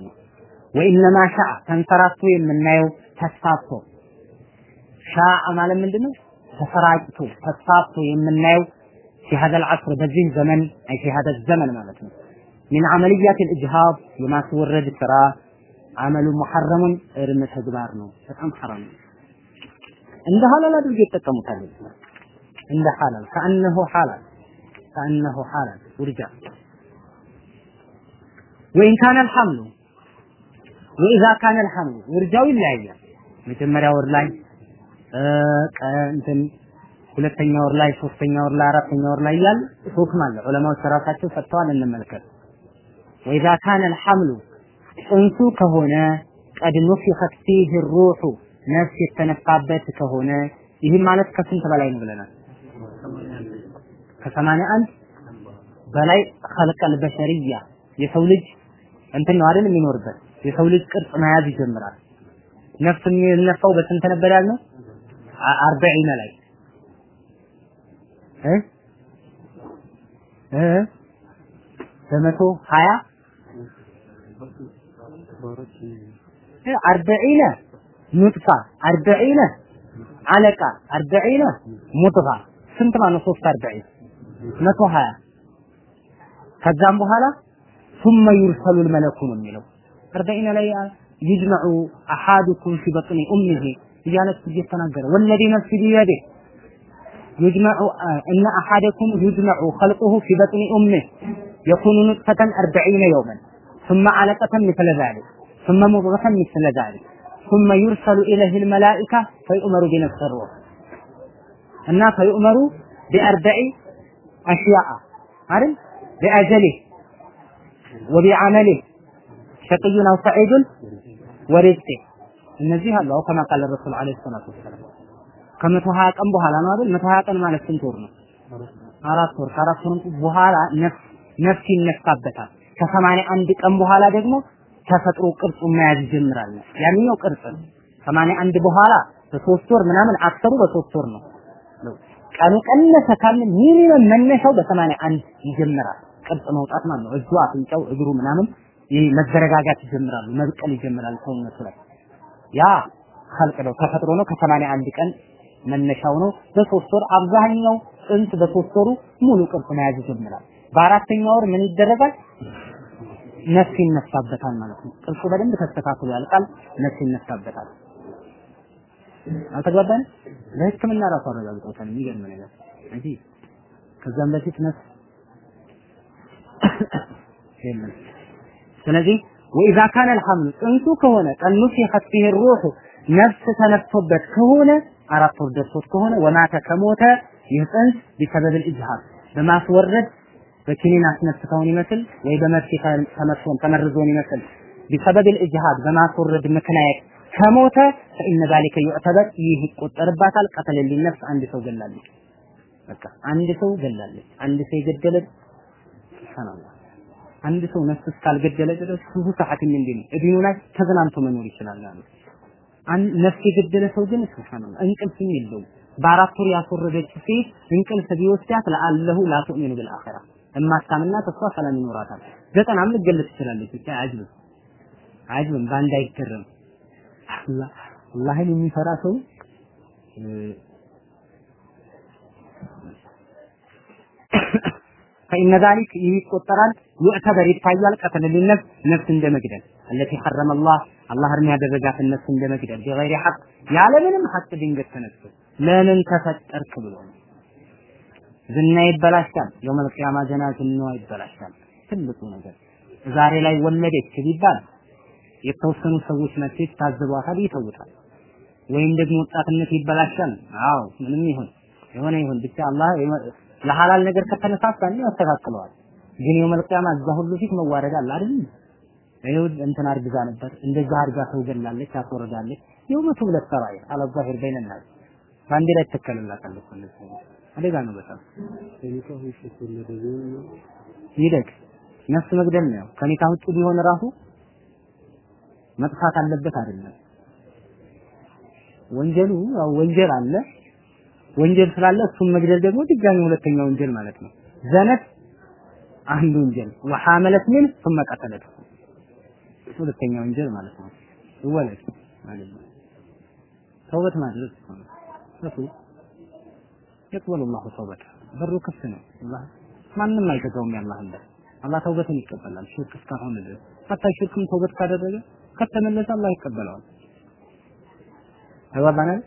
وإنما شاء ተንሰራፍቶ የምናየው ተስፋፍቶ ሻአ ማለት ምንድነው? ተሰራጭቶ ተስፋፍቶ የምናየው في هذا العصر بزين زمن أي في هذا الزمن ما من عمليات الإجهاض لما تورد ترى عمل محرم إرمة هدبارنا فتعم حرم عند حالة لا تجيب تتمثل عند حالة كأنه حالة كأنه حالة ورجع. وإن كان الحمل وإذا كان الحمل ورجعوا إلا إياه مثل مريا ورلاي. أه أه ሁለተኛ ወር ላይ ሶስተኛ ወር ላይ አራተኛ ወር ላይ እያል ሁክም አለ። ዑለማዎች ራሳቸው ፈጥተዋል። እንመልከት። ወኢዛ ካነ አልሐምሉ ጽንሱ ከሆነ ቀድ ኑፊኸት ፊህ ሩሑ ነፍስ የተነፋበት ከሆነ ይህም ማለት ከስንት በላይ ነው ብለናል? ከሰማንያ አንድ በላይ ኸልቀል በሸሪያ የሰው ልጅ እንትን ነው አይደል የሚኖርበት የሰው ልጅ ቅርጽ መያዝ ይጀምራል። ነፍስ የሚነፋው በስንት ነበር ያልነው? አርበዒነ ላይ እ እ በመቶ ሀያ አርበዒነ ኑጥፋ አርበዒነ አለቃ አርበዒነ ሙጥፋ ስንት ማለት ሶስት አርበዒን መቶ ሀያ ከዛም በኋላ ثم يرسل الملك ነው የሚለው አርበዒነ ላይ ይጅመዑ አሐዱኩም ፊ በጥኒ ኡሚሂ እያለች እየተናገረ ወለዲ ነፍሲ ቢየዴ يجمع إن أحدكم يجمع خلقه في بطن أمه يكون نطفة أربعين يوما ثم علقة مثل ذلك ثم مضغة مثل ذلك ثم يرسل إليه الملائكة فيؤمر بنفس الروح እና فيؤمر بأربع أشياء አይደል بأجله وبعمله شقي أو سعيد ورزقه እነዚህ አሉ አው ከማ ቃለ ረሱል አለይሂ ሰላቱ ወሰላም ከመቶ ሀያ ቀን በኋላ ነው አይደል? መቶ ሀያ ቀን ማለት ስንት ወር ነው? አራት ወር። ከአራት ወር በኋላ ነፍስ ነፍስ ይነሳበታል። ከሰማንያ አንድ ቀን በኋላ ደግሞ ተፈጥሮ ቅርጹ መያዝ ይጀምራል። ያንኛው ቅርጽ ሰማንያ አንድ በኋላ በሶስት ወር ምናምን አክሰሩ በሶስት ወር ነው። ቀኑ ቀነሰ ካለ ሚኒመም መነሻው በሰማንያ አንድ ይጀምራል። ቅርጽ መውጣት ማለት ነው። እጁ አፍንጫው እግሩ ምናምን መዘረጋጋት ይጀምራሉ መብቀል ይጀምራል ሰውነቱ ላይ። ያ ኸልቅ ነው ተፈጥሮ ነው። ከሰማንያ አንድ ቀን መነሻው ነው። በሶስት ወር አብዛኛው ጽንስ በሶስት ወሩ ሙሉ ቅርጽ መያዝ ይጀምራል። በአራተኛ ወር ምን ይደረጋል? ነፍስ ይነሳበታል ማለት ነው። ቅርጹ በደንብ ተስተካክሎ ያልቃል። ነፍስ ይነሳበታል። አልተግባባን? ለሕክምና ራሱ አረጋግጦታል። የሚገርም ነገር እንጂ ከዛም በፊት ነፍስ የለም። ስለዚህ ወኢዛ ካነ አልሐምሉ ጽንሱ ከሆነ ቀን ኑፊኸት ፊሂ ሩሑ ነፍስ ተነፍቶበት ከሆነ አራት ወር ደርሶት ከሆነ ወማተ ከሞተ ይህ ጽንስ ቢሰበብ ልእጅሃር በማስወረድ በኪኒን አስነስተውን ይመስል ወይ በመርፌ ተመርሶን ተመርዞን ይመስል ቢሰበብ ልእጅሃድ በማስወረድ ምክንያት ከሞተ ፈኢነ ዛሊከ ዩዕተበር ይህ ይቆጠርባታል። ቀተለ ሊነፍስ አንድ ሰው ገላለች። በቃ አንድ ሰው ገላለች። አንድ ሰው የገደለ ሱብሃንአላህ አንድ ሰው ነፍስ እስካልገደለ ድረስ ብዙ ሰዓት ምን እንደሚል እድኑ ላይ ተዝናንቶ መኖር ይችላል ማለት ነፍስ የገደለ ሰው ግን ሱብሃንአላህ እንቅልፍም የለውም። በአራት ወር ያስወረደች ሴት እንቅልፍ ቢወስዳት ለአለሁ ላቱሚኑ ቢልአኺራ እማታምና ተስፋ ሰላም ይኖራታል። ዘጠናም ልትገለጽ ትችላለች። ብቻ አጅብም አጅብም በአንድ አይገረም። አላህን የሚፈራ ሰው ፈኢነ ዛሊክ ይህ ይቆጠራል። ዩዕተበር ይታያል ቀትል ሊነፍስ ነፍስ እንደ መግደል አለቲ ሐረመ አላህ አላህ እርም ያደረጋትን ነፍስ እንደ መግደል ቢገይሪ ሐቅ ያለምንም ሐቅ ድንገት ተነስቶ ለምን ተፈጠርክ ብሎ ነው። ዝና ይበላሻል። የውመል ቂያማ ገና ዝናዋ ይበላሻል። ትልቁ ነገር ዛሬ ላይ ወለደች ቢባል የተወሰኑ ሰዎች ናቸው ይታዘቧታል፣ ይተውታል። ወይም ደግሞ ወጣትነት ይበላሻል። አዎ ምንም ይሁን የሆነ ይሁን ብቻ አላህ ለሐላል ነገር ከተነሳሳ ያስተካክለዋል። ግን የውመል ቂያማ እዛ ሁሉ ፊት መዋረድ አለ አይደል? ይኸው እንትን አርግዛ ነበር እንደዛ አርጋ ሰው ገላለች አስወርዳለች የውመቱ ሁለት ሰራይ አለ ዛሂር በይነና ባንዴ ላይ ትከለላታል እኮ እንደዚህ አደጋ ነው በጣም ይደግ ነፍስ መግደል ነው ከኒካ ውጭ ቢሆን ራሱ መጥፋት አለበት አይደለም ወንጀሉ ያው ወንጀል አለ ወንጀል ስላለ እሱን መግደል ደግሞ ድጋሚ ሁለተኛ ወንጀል ማለት ነው ዘነት አንዱ ወንጀል ወሐመለት ምን ثم قتلته ሁለተኛ ወንጀል ማለት ነው ይወለድ ማለት ነው ተውበት ማድረግ ነው እሱ يقبل الله توبته በሩ ክፍት ነው አላህ ማንም አይዘጋውም ያላህ እንደ አላህ ተውበትን ይቀበላል ሽርክ እስካሁን ድረስ ሀታ ሽርክም ተውበት ካደረገ ከተመለሰ አላህ ይቀበለዋል ተባባናል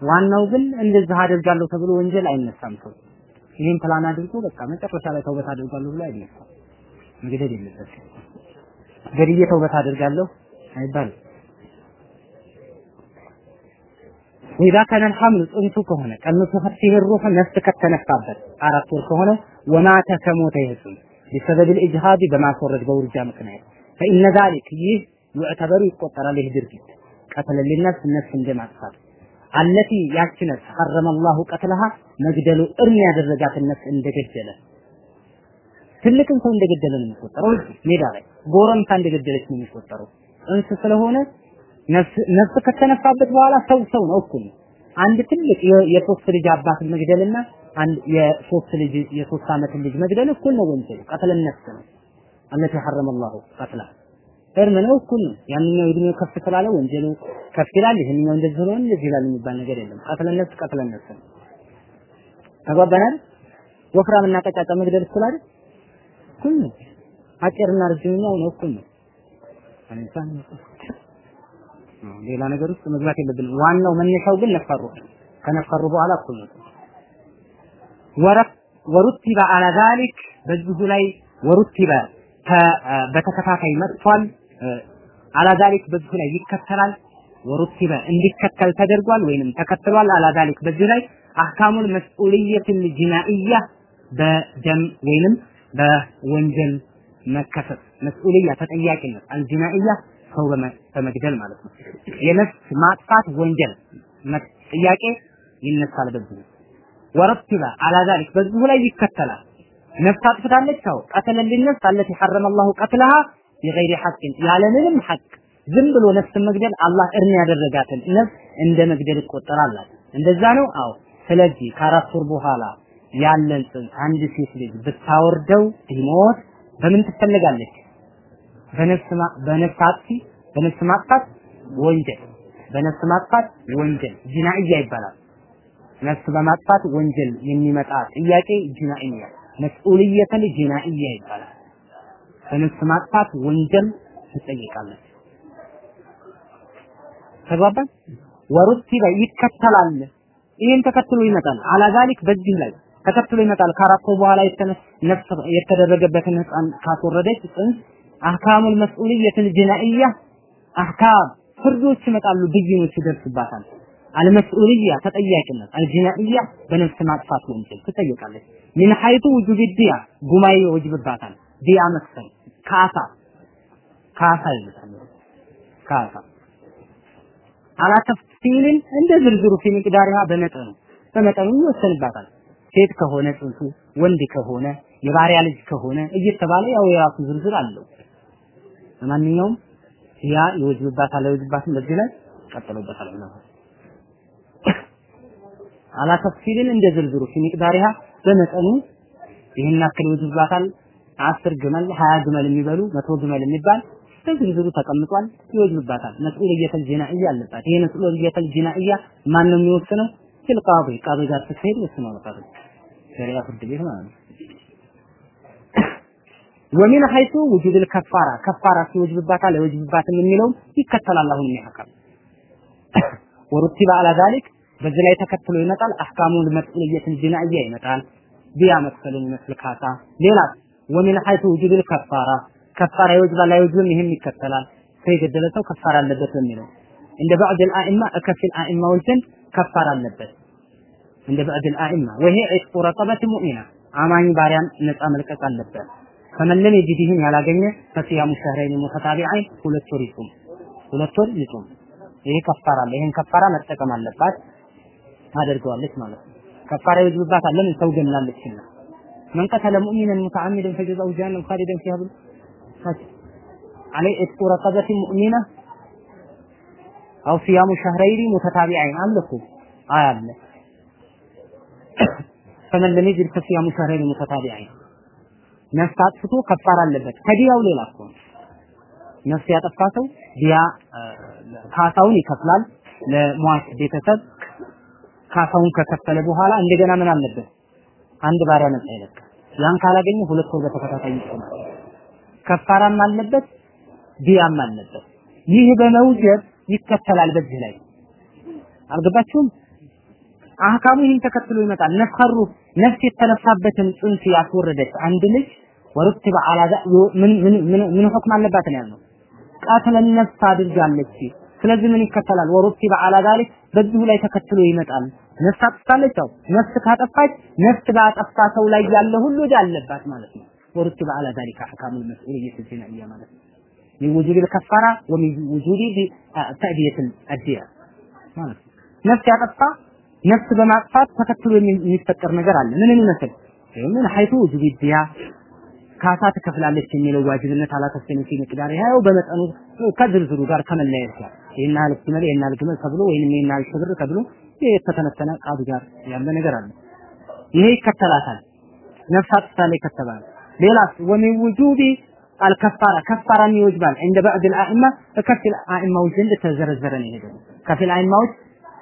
ዋናው ግን እንደዚህ አደርጋለሁ ተብሎ ወንጀል አይነሳም ሰው ይህን ፕላን አድርጎ በቃ መጨረሻ ላይ ተውበት አድርጋለሁ ብሎ አይነሳም መግደል የለበት ገድዬ ተውበት አደርጋለሁ አይባልም። ኢዛ ካነ አልሐምሉ ጽንሱ ከሆነ ቀንሱ ፈሲህ ሩህ ነፍስ ከተነፋበት አራት ወር ከሆነ ወማተ ከሞተ ይህጽም ቢሰበብ ልእጅሃድ በማስወረድ በውርጃ ምክንያት ፈኢነ ዛሊክ ይህ ዩዕተበሩ ይቆጠራል። ይህ ድርጊት ቀትል ሊነፍስ ነፍስ እንደማጥፋት አለቲ ያቺ ነፍስ ሐረመ አላሁ ቀትለሃ መግደሉ እርም ያደረጋትን ነፍስ እንደገደለ ትልቅን ሰው እንደገደለ ነው የሚቆጠረው ሜዳ ላይ ጎረምሳ እንደገደለች ነው የሚቆጠረው ጽንስ ስለሆነ ነፍስ ነፍስ ከተነፋበት በኋላ ሰው ሰው ነው እኩል ነው። አንድ ትልቅ የሶስት ልጅ አባትን መግደልና አንድ የሶስት ልጅ የሶስት ዓመት ልጅ መግደል እኩል ነው ወንጀሉ። ቀትለ ነፍስ ነው። አለቲ ሐረመ አላሁ ቀትላ እርም ነው እኩል ነው። ያንኛው እድሜው ከፍ ስላለ ወንጀሉ ከፍ ይላል፣ ይህንኛው እንደዚህ ስለሆነ እንደዚህ ይላል የሚባል ነገር የለም። ቀትለ ነፍስ ቀትለ ነፍስ ነው። ተግባባናል? ወፍራምና ቀጫጫ መግደል እኩል አይደል? እኩል ነው። አጭርና ረጅምኛው ነው እኩል ነው። አንሳን ሌላ ነገር ውስጥ መግባት የለብንም። ዋናው መነሻው ግን ነፈሩ ከነፈሩ በኋላ እኩል ነው። ወሩቲበ አላ ዛሊክ በዚሁ ላይ ወሩቲበ በተከታታይ መጥቷል። አላ ዛሊክ በዚሁ ላይ ይከተላል። ወሩቲበ እንዲከተል ተደርጓል ወይንም ተከትሏል። አላ ዛሊክ በዚህ ላይ አህካሙል መስኡልየትን ጂናኢያ በደም ወይንም በወንጀል መከሰስ መስኡልያ ተጠያቂነት አልጂናኢያ ሰው በመግደል ማለት ነው። የነፍስ ማጥፋት ወንጀል ጥያቄ ይነሳል። በዚህ ወረቲባ አላ ዛሊክ በዚሁ ላይ ይከተላል። ነፍስ አጥፍታለች። አዎ ቀተለ ሊነፍስ አለቲ ሐረመ አላሁ ቀትለሃ ቢገይሪ ሐቅን ያለምንም ሐቅ ዝም ብሎ ነፍስን መግደል አላህ እርን ያደረጋትን ነፍስ እንደ መግደል ይቆጠራል። እንደዛ ነው። አዎ ስለዚህ ከአራት ወር በኋላ ያለን ጽንስ አንድ ሴት ልጅ ብታወርደው ቢሞት በምን ትፈለጋለች? በነፍስ አጥፊ በነፍስ ማጥፋት ወንጀል በነፍስ ማጥፋት ወንጀል ጂናኢያ ይባላል። ነፍስ በማጥፋት ወንጀል የሚመጣ ጥያቄ ጂናኢያ መስኡልየተል ጂናኢያ ይባላል። በነፍስ ማጥፋት ወንጀል ትጠይቃለች። ተግባባን? ወሩቲበ ይከተላል። ይህን ተከትሎ ይመጣል። አላ ዛሊክ በዚህ ላይ ተከትሎ ይመጣል። ከአራት በኋላ ነፍስ የተደረገበትን ህፃን ካስወረደች ጽንስ አህካሙል መስኡልየትን ጅናኢያ አህካም ፍርዶች ይመጣሉ፣ ብይኖች ይደርስባታል። አልመስኡልያ ተጠያቂነት፣ አልጅናኢያ በነፍስ ማጥፋት ወንጀል ትጠየቃለች። ምን ሐይቱ ውጁብ ዲያ ጉማይ ይወጅብባታል። ዲያ መክፈል ካሳ ካሳ ይመጣል። ካሳ አላ ተፍሲልን እንደ ዝርዝሩ ፊ ሚቅዳሪሃ በመጠኑ በመጠኑ ይወሰንባታል። ሴት ከሆነ ጽንሱ ወንድ ከሆነ የባሪያ ልጅ ከሆነ እየተባለ ያው የራሱ ዝርዝር አለው። ለማንኛውም ያ ይወጅብባታል አይወጅባትም በዚህ ላይ ቀጥሎበታል ነው አላ ተፍሲልን እንደ ዝርዝሩ ሚቅዳሪሃ በመጠኑ ይህን ያክል ይወጅብባታል አስር ግመል ሀያ ግመል የሚበሉ መቶ ግመል የሚባል በዝርዝሩ ተቀምጧል ይወጅብባታል መስኡልየተል ጂናኢያ አለባት። ይሄ መስኡልየተል ጂናኢያ ማን ነው የሚወስነው? ፊልቃዲ ቃዲ። ጋር ስትሄድ ይወስናል ቃዲ ሸሪዓ ፍርድ ቤት ማለት ነው። ወሚን ሐይቱ ውጁድ ከፋራ ከፋራ ሲወጅብባታል አይወጅብባትም የሚለው ይከተላል አሁን የሚያካል ወሩቲባ አላ ዛሊክ በዚህ ላይ ተከትሎ ይመጣል። አህካሙል መስኡልየትን ጂናኢያ ይመጣል። ቢያ መክፈልን ይመስል ካሳ። ሌላ ወሚን ሐይቱ ውጁድ ከፋራ ከፋራ ይወጅባል አይወጅብም ይህም ይከተላል። ሰው የገደለ ሰው ከፋራ አለበት በሚለው እንደ ባዕድ አልአኢማ እከፊል አኢማዎች ዘንድ ከፋራ አለበት እንደ ባዕድ አልአኢማ ወይሄ ዒጥቁ ረቀበት ሙእሚና አማኝ ባሪያን ነፃ መልቀቅ አለበት ፈመን ለም የጅድ ይህን ያላገኘ ፈሲያሙ ሸህረይን ሙተታቢዐይን ሁለት ወር ይጹም ሁለት ወር ይጹም ይሄ ከፋራ አለ ይሄን ከፋራ መጠቀም አለባት ታደርገዋለች ማለት ነው ከፋራ ይወጅብባታል ለምን ሰው ገላለችና من قتل مؤمنا متعمدا فجزاؤه جهنم خالدا فيها بال عليه اتق رقبة مؤمنة أو صيام شهرين متتابعين أملكوا آية አለ ፈመን ለም የጅድ ፈሲያሙ ሸህረይን ሙተታቢዐይን ነፍስ አጥፍቶ ከፋር አለበት። ከዲያው ሌላ እኮ ነፍስ ያጠፋ ሰው ዲያ ካሳውን ይከፍላል ለሟች ቤተሰብ። ካሳውን ከከፈለ በኋላ እንደገና ምን አለበት? አንድ ባሪያ ነጻ ይለቅ። ያን ካላገኘ ሁለት ወር በተከታታይ ይቆማል። ከፋራም አለበት፣ ዲያም አለበት። ይህ በመውጀብ ይከተላል። በዚህ ላይ አልገባችሁም? አህካሙ ይህን ተከትሎ ይመጣል ነፍኸሩ ነፍስ የተነሳበትን ጽንስ ያስወረደች አንድ ልጅ ወሩትበ አላ ምን ምን ምን ሁክም አለባት ነው ያልነው ቃተለ ነፍስ አድርጋለች ስለዚህ ምን ይከተላል ወሩትበ አላ ዛሊክ በዚሁ ላይ ተከትሎ ይመጣል ነፍስ አጥፍታለች አው ነፍስ ካጠፋች ነፍስ ባጠፋ ሰው ላይ ያለ ሁሉ ዕዳ አለባት ማለት ነው ወሩትበ አላ ዛሊክ አህካሙ المسؤولية الجنائية ማለት ነው من وجوب الكفارة ومن وجوب تأدية الدية ማለት ነው ነፍስ ያጠፋ ነፍስ በማጥፋት ተከትሎ የሚፈጠር ነገር አለ። ምንን ይመስል? ምን ሐይቱ ዲያ ካሳ ትከፍላለች የሚለው ዋጅብነት አላተሰነ ፊ ሚቅዳር ያው በመጠኑ ከዝርዝሩ ጋር ከመለያየት ጋር ይሄን ያህል ግመል ይሄን ያህል ግመል ተብሎ ወይንም ይሄን ያህል ሽብር ተብሎ የተተነተነ ቃዱ ጋር ያለ ነገር አለ። ይሄ ይከተላታል። ነፍስ አጥፍታለች ከተባለ። ሌላስ? ወሚን ውጁቢ አልከፋራ። ከፋራም ይወጅባል። እንደ ባዕድ አልአኢማ ከፊል አኢማዎች ዘንድ ተዘረዘረ ነው ይሄ ከፊል አኢማዎች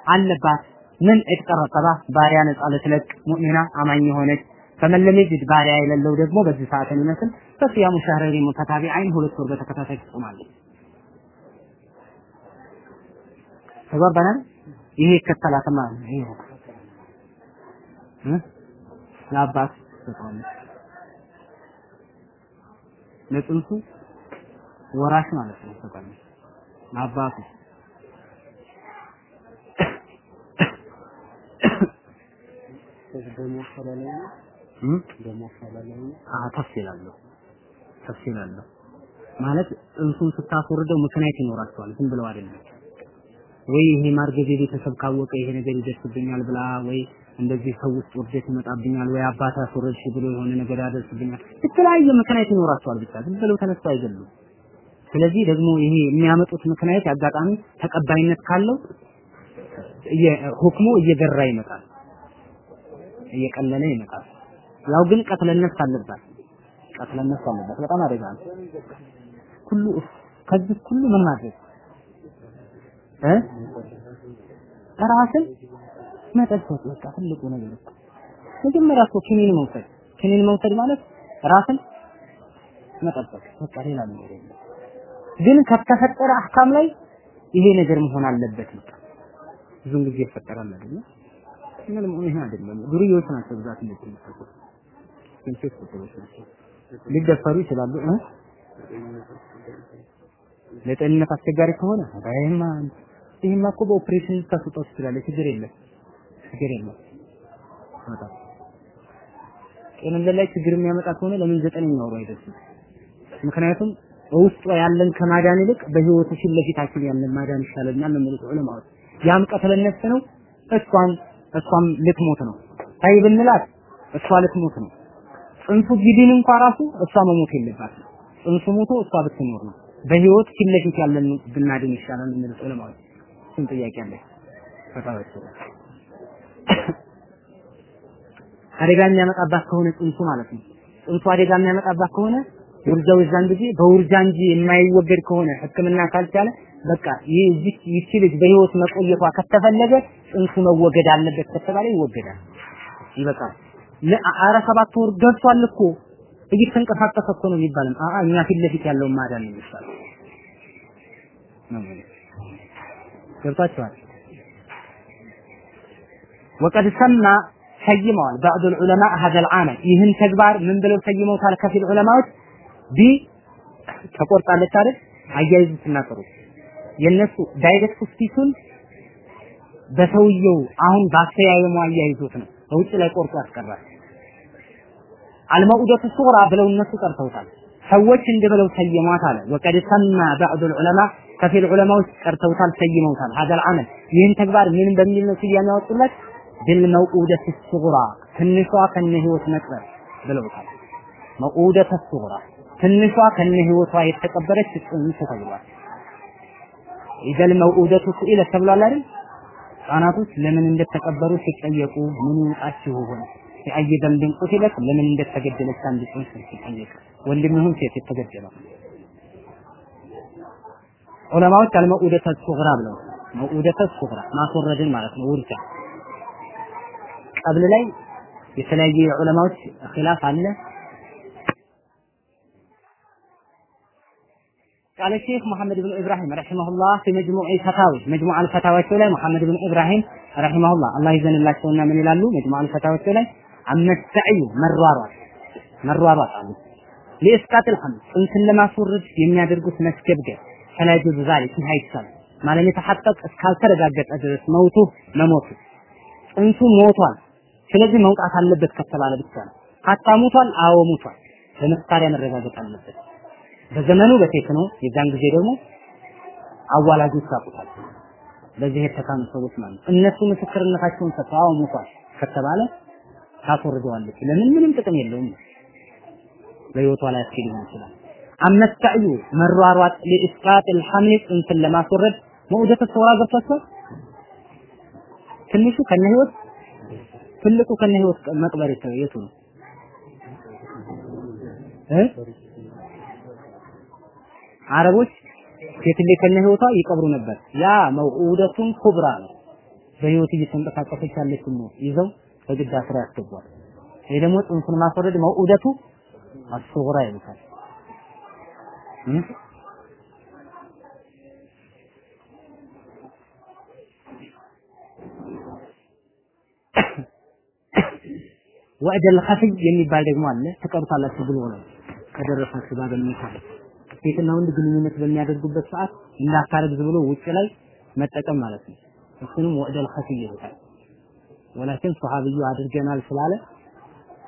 አለባት ምን እጥቀረቀባ ባሪያ ነጻ ልትለቅ ሙእሚና አማኝ የሆነች ፈመን ለም የጅድ ባሪያ የሌለው ደግሞ በዚህ ሰዓት የሚመስል ፈሲያሙ ሸህረይን ሙተታቢዐይን ሁለት ወር በተከታታይ ትጾማለች። ተግባባናል? ይሄ ይከተላትማ ለአባት ትሰጠዋለች። ለጽንሱ ወራሽ ማለት ነው ተፍሲላለሁ ተፍሲላለሁ ማለት ጽንሱን ስታስወርደው ምክንያት ይኖራቸዋል። ዝም ብለው አይደለም። ወይ ይሄ ማርገዜ ቤተሰብ ካወቀ ይሄ ነገር ይደርስብኛል ብላ ወይ እንደዚህ ሰው ውስጥ ውርደት ይመጣብኛል ወይ አባት አስወረድሽ ብሎ የሆነ ነገር ያደርስብኛል። የተለያየ ምክንያት ይኖራቸዋል። ብቻ ዝም ብለው ተነስተው አይገሉም። ስለዚህ ደግሞ ይሄ የሚያመጡት ምክንያት አጋጣሚ ተቀባይነት ካለው ሁክሙ እየገራ ይመጣል፣ እየቀለለ ይመጣል። ያው ግን ቀትለነት አለባት፣ ቀትለነት አለባት። በጣም አደጋ ነው። ሁሉ ከዚህ ሁሉ ምን ማድረግ እ ራስን መጠበቅ በቃ ትልቁ ነገር እኮ መጀመሪያ እኮ ኪኒን መውሰድ ኪኒን መውሰድ ማለት ራስን መጠበቅ በቃ ሌላ ነገር የለም። ግን ከተፈጠረ አህካም ላይ ይሄ ነገር መሆን አለበት ብዙን ጊዜ ይፈጠራል አይደል? ምንም ይሄ አይደለም። ዱርዮች ናቸው ብዛት የሚፈጠሩ ሴንሴት ቁጥሮች ናቸው። ሊደፈሩ ይችላሉ ለጤንነት አስቸጋሪ ከሆነ ይሄማ ይሄማ እኮ በኦፕሬሽን ልታስወጣው ትችላለህ። ችግር የለም ችግር የለም። ጤንነት ላይ ችግር የሚያመጣ ከሆነ ለምን ዘጠነኛ ወሩ አይደርስም? ምክንያቱም በውስጡ ያለን ከማዳን ይልቅ በህይወቱ ፊት ለፊታችን ያለን ማዳን ይሻለናል ነው ዑለማዎች። ያም ቀትለነት ነው። እሷም እሷም ልትሞት ነው። ታይ ብንላት እሷ ልትሞት ነው። ጽንሱ ቢድን እንኳ ራሱ እሷ መሞት የለባትም። ጽንሱ ሞቶ እሷ ብትኖር ነው። በህይወት ፊት ለፊት ያለን ብናድን ይሻላል የሚሉት ዑለማዎች። ስንት ጥያቄ አለ? አደጋ የሚያመጣባት ከሆነ ጽንሱ ማለት ነው። ጽንሱ አደጋ የሚያመጣባት ከሆነ ውርጃው የዛን ጊዜ በውርጃ እንጂ የማይወገድ ከሆነ ሕክምና ካልቻለ በቃ ይህ ይቺ ልጅ በህይወት መቆየቷ ከተፈለገ ጽንሱ መወገድ አለበት ከተባለ ይወገዳል። ይበቃል። አረ ሰባት ወር ደርሷል እኮ እየተንቀሳቀሰ እኮ ነው የሚባልም አ እኛ ፊት ለፊት ያለውን ማዳን ነው የሚባለው። ገብታችኋል? ወቀድ ሰማ ሰይመዋል ባዕድ ዑለማ ሀዘል አመል ይህን ተግባር ምን ብለው ሰይመውታል? ከፊል ዑለማዎች ቢ ተቆርጣለች አይደል? አያይዙ ስናጠሩ የእነሱ ዳይሬክት ስፒቹን በሰውየው አሁን ባስተያየሙ አያይዞት ነው በውጭ ላይ ቆርጦ ያስቀራል። አልመውደቱ ሱራ ብለው እነሱ ቀርተውታል። ሰዎች እንዲህ ብለው ሰየሟት አለ። ወቀድ ሰማ ባዕዱ ዑለማ ከፊል ዑለማዎች ቀርተውታል፣ ሰይመውታል። ሀዘል አመል ይህን ተግባር ምን በሚል ነው ስያሜ ያወጡለት? ቢልመውዑደት ሱራ ትንሿ ከነ ህይወት መቅበር ብለውታል። መውዑደት ሱራ ትንሿ ከነ ህይወቷ የተቀበረች ጽንስ ተብሏል። ኢዘል መውዑደቱ ሱኢለት ተብሏል አይደል? ህጻናቶች ለምን እንደተቀበሩ ሲጠየቁ ምን ይውጣችሁ ሆነ የአይ ደንብን ቁትለት ለምን እንደተገደለች አንድ ጽንስ ሲጠየቅ ወንድም ይሁን ሴት የተገደለው? ዑለማዎች አልመውኡደተ ሱግራ ብለው መውኡደተ ሱግራ ማስወረድን ማለት ነው ውርጃ። ቀብል ላይ የተለያየ የዑለማዎች ኺላፍ አለ قال الشيخ محمد بن ابراهيم رحمه الله في مجموع الفتاوي مجموع الفتاوى ላይ محمد بن ابراهيم رحمه الله الله ይዘንላቸውና ምን ይላሉ مجموع الفتاوى ላይ አመስተዕዩ መሯሯጥ መሯሯጥ አሉ ለእስቃጥ الحمل ጽንስን ለማስወረድ የሚያደርጉት መስገብገብ ፈላ يجوز ذلك ይህ አይቻልም ማለት የተሐቀቅ እስካልተረጋገጠ ድረስ መውቱ መሞቱ ጽንሱ ሞቷል ስለዚህ መውጣት አለበት ከተባለ ብቻ ነው ሀታ ሞቷል አዎ ሞቷል በመሳሪያ መረጋገጥ አለበት በዘመኑ በቴክኖ የዛን ጊዜ ደግሞ አዋላጆች ያውቁታል በዚህ የተካኑ ሰዎች ማለት ነው እነሱ ምስክርነታቸውን ሰጥተው አዎ ሞቷል ከተባለ ታስወርደዋለች ለምን ምንም ጥቅም የለውም በህይወቷ ላይ ያስኬድ ሊሆን ይችላል። አመስተዕዩ መሯሯጥ ለኢስቃጥ الحمل ጽንስን ለማስወረድ መውደተ ሶራ ገብቷቸው ትንሹ ከነ ህይወት ትልቁ ከነ ህይወት መቅበር የቱ ነው እ አረቦች ሴት ልጅ ከነ ህይወቷ ይቀብሩ ነበር። ያ መውኡደቱን ኩብራ ነው። በህይወት እየተንቀሳቀሰች ያለች ነው ይዘው በግድ አስራ ያስገቧል። ይሄ ደግሞ ጽንሱን ማስወረድ መውኡደቱ አሱግራ ይሉታል። ወዕደል ኸፍይ የሚባል ደግሞ አለ። ትቀሩታላችሁ ብሎ ነው ከደረሳችሁ በሚካል ሴትና ወንድ ግንኙነት በሚያደርጉበት ሰዓት እንዳታረግዝ ብሎ ውጭ ላይ መጠቀም ማለት ነው። እሱንም ወዕደል ኸፍይ ይሉታል። ወላኪን ሱሐቢዩ አድርገናል ስላለ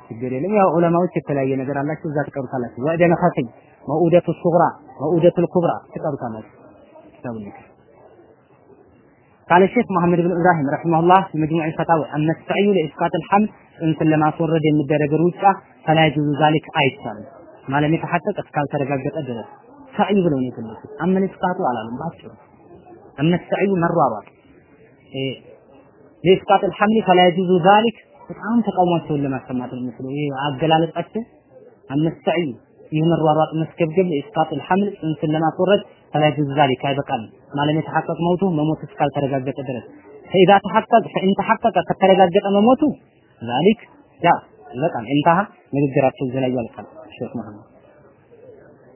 ችግር የለም። ያው ዑለማዎች የተለያየ ነገር አላቸው። እዛ ትቀሩታላችሁ። ወዕደል ኸፍይ መኡደቱ ሱግራ መኡደቱ ልኩብራ ትቀሩታላችሁ። ኪታቡን قال الشيخ محمد بن ابراهيم رحمه الله في مجموع الفتاوى ان السعي لاسقاط الحمل እንትን ለማስወረድ የሚደረግ ሩጫ ፈላ يجوز ذلك አይቻልም ማለት የተሐቀቀ እስካልተረጋገጠ ድረስ ሰዕይ ብለው ነው የገለጹት። አመን እስቃጡ አላሉም ባጭሩ እነ ሰዕዩ መሯሯጥ ለኢስቃጥ الحمل فلا يجوز ذلك በጣም ተቃውሟቸውን ለማሰማት ነው የሚመስለው ይሄ አገላለጻቸው አነ ሰዕዩ ይህ መሯሯጥ መስገብገብ ለኢስቃጥ الحمل ጽንስን ለማስወረድ فلا يجوز ذلك አይበቃም ማለት የተሐቀቀ መውቱ መሞቱ እስካልተረጋገጠ ድረስ فإذا تحقق فإن تحقق ከተረጋገጠ መሞቱ ذلك ያ ይበቃል እንታሃ ንግግራቸው እዚህ ላይ ያልቃል ሼክ መሐመድ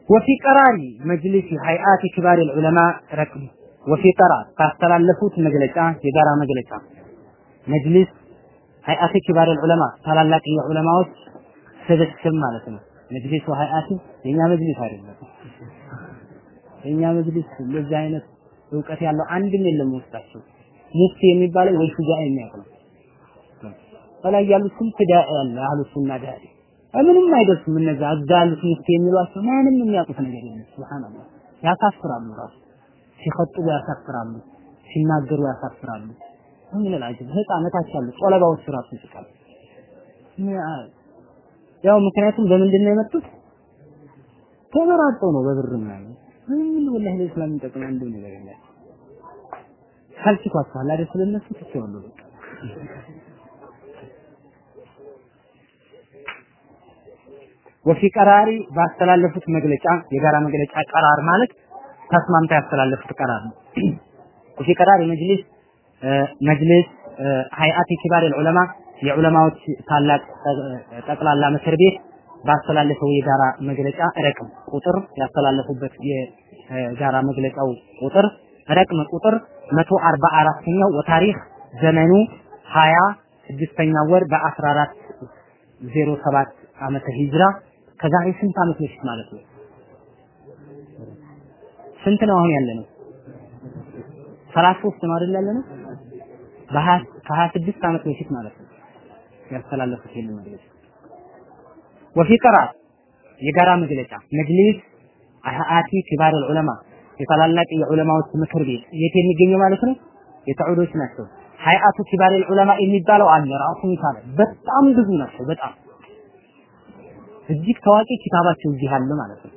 ወፊ ቀራሪ መጅሊስ ሀይአት ክባር ዑለማ ረክቡ ወፊ ቀራር ካስተላለፉት መግለጫ የጋራ መግለጫ መጅሊስ ሀይአት ክባር ዑለማ ታላላቅ የዑለማዎች ስብስብ ማለት ነው። መጅሊሱ ሀይአት የኛ መጅሊስ አይደለም። የኛ መጅሊስ እንደዚህ አይነት እውቀት ያለው አንድም የለም ውስጣቸው። ሙፍቲ የሚባለው ወይ ሹጃ የሚያውቅ ነው። በላይ ያሉት ሁሉ ዳዒ አለ አህሉ ምንም አይደርሱም። እነዛ ያሉት ሙፍቲ የሚሏቸው ምንም የሚያውቁት ነገር የለም። ሱብሃንአላህ ያሳፍራሉ። ራሱ ሲኸጥቡ ያሳፍራሉ፣ ሲናገሩ ያሳፍራሉ። ምን ላጅብ ህፃነታች ያሉ ጦለባዎች ራሱ ይስቃሉ። ያው ምክንያቱም በምንድን ነው የመጡት? ተመራጠው ነው በብር ምናምን ምን ወላሂ ለእስላም የሚጠቅም አንድ ነገር የለም። ካልችቷችኋል አይደል? ስለነሱ ትቼዋለሁ በቃ ወፊ ቀራሪ ባስተላለፉት መግለጫ የጋራ መግለጫ ቀራር ማለት ተስማምታ ያስተላለፉት ቀራር ነው። ወፊ ቀራሪ መጅሊስ መጅሊስ ሀይአት ኪባር ዑለማ የዑለማዎች ታላቅ ጠቅላላ ምክር ቤት ባስተላለፈው የጋራ መግለጫ ረቅም ቁጥር ያስተላለፉበት የጋራ መግለጫው ቁጥር ረቅም ቁጥር 144ኛው ወታሪክ ዘመኑ 20 ስድስተኛው ወር በ14 07 ዓመተ ሂጅራ ከዛሬ ስንት ዓመት በፊት ማለት ነው? ስንት ነው አሁን ያለ ነው? 33 ነው አይደል ያለ ነው? ከሀያ ስድስት ዓመት በፊት ማለት ነው ያስተላለፉት ይህን መግለጫ ወፊ ቀራር የጋራ መግለጫ መጅሊስ አህአቲ ኪባር ዑለማ የታላላቅ የዑለማዎች ምክር ቤት የት የሚገኘው ማለት ነው የሰዑዶች ናቸው ሀይአቱ ኪባር ዑለማ የሚባለው አለ ራሱን ይቻለ በጣም ብዙ ናቸው በጣም እጅግ ታዋቂ ኪታባቸው እዚህ አለ ማለት ነው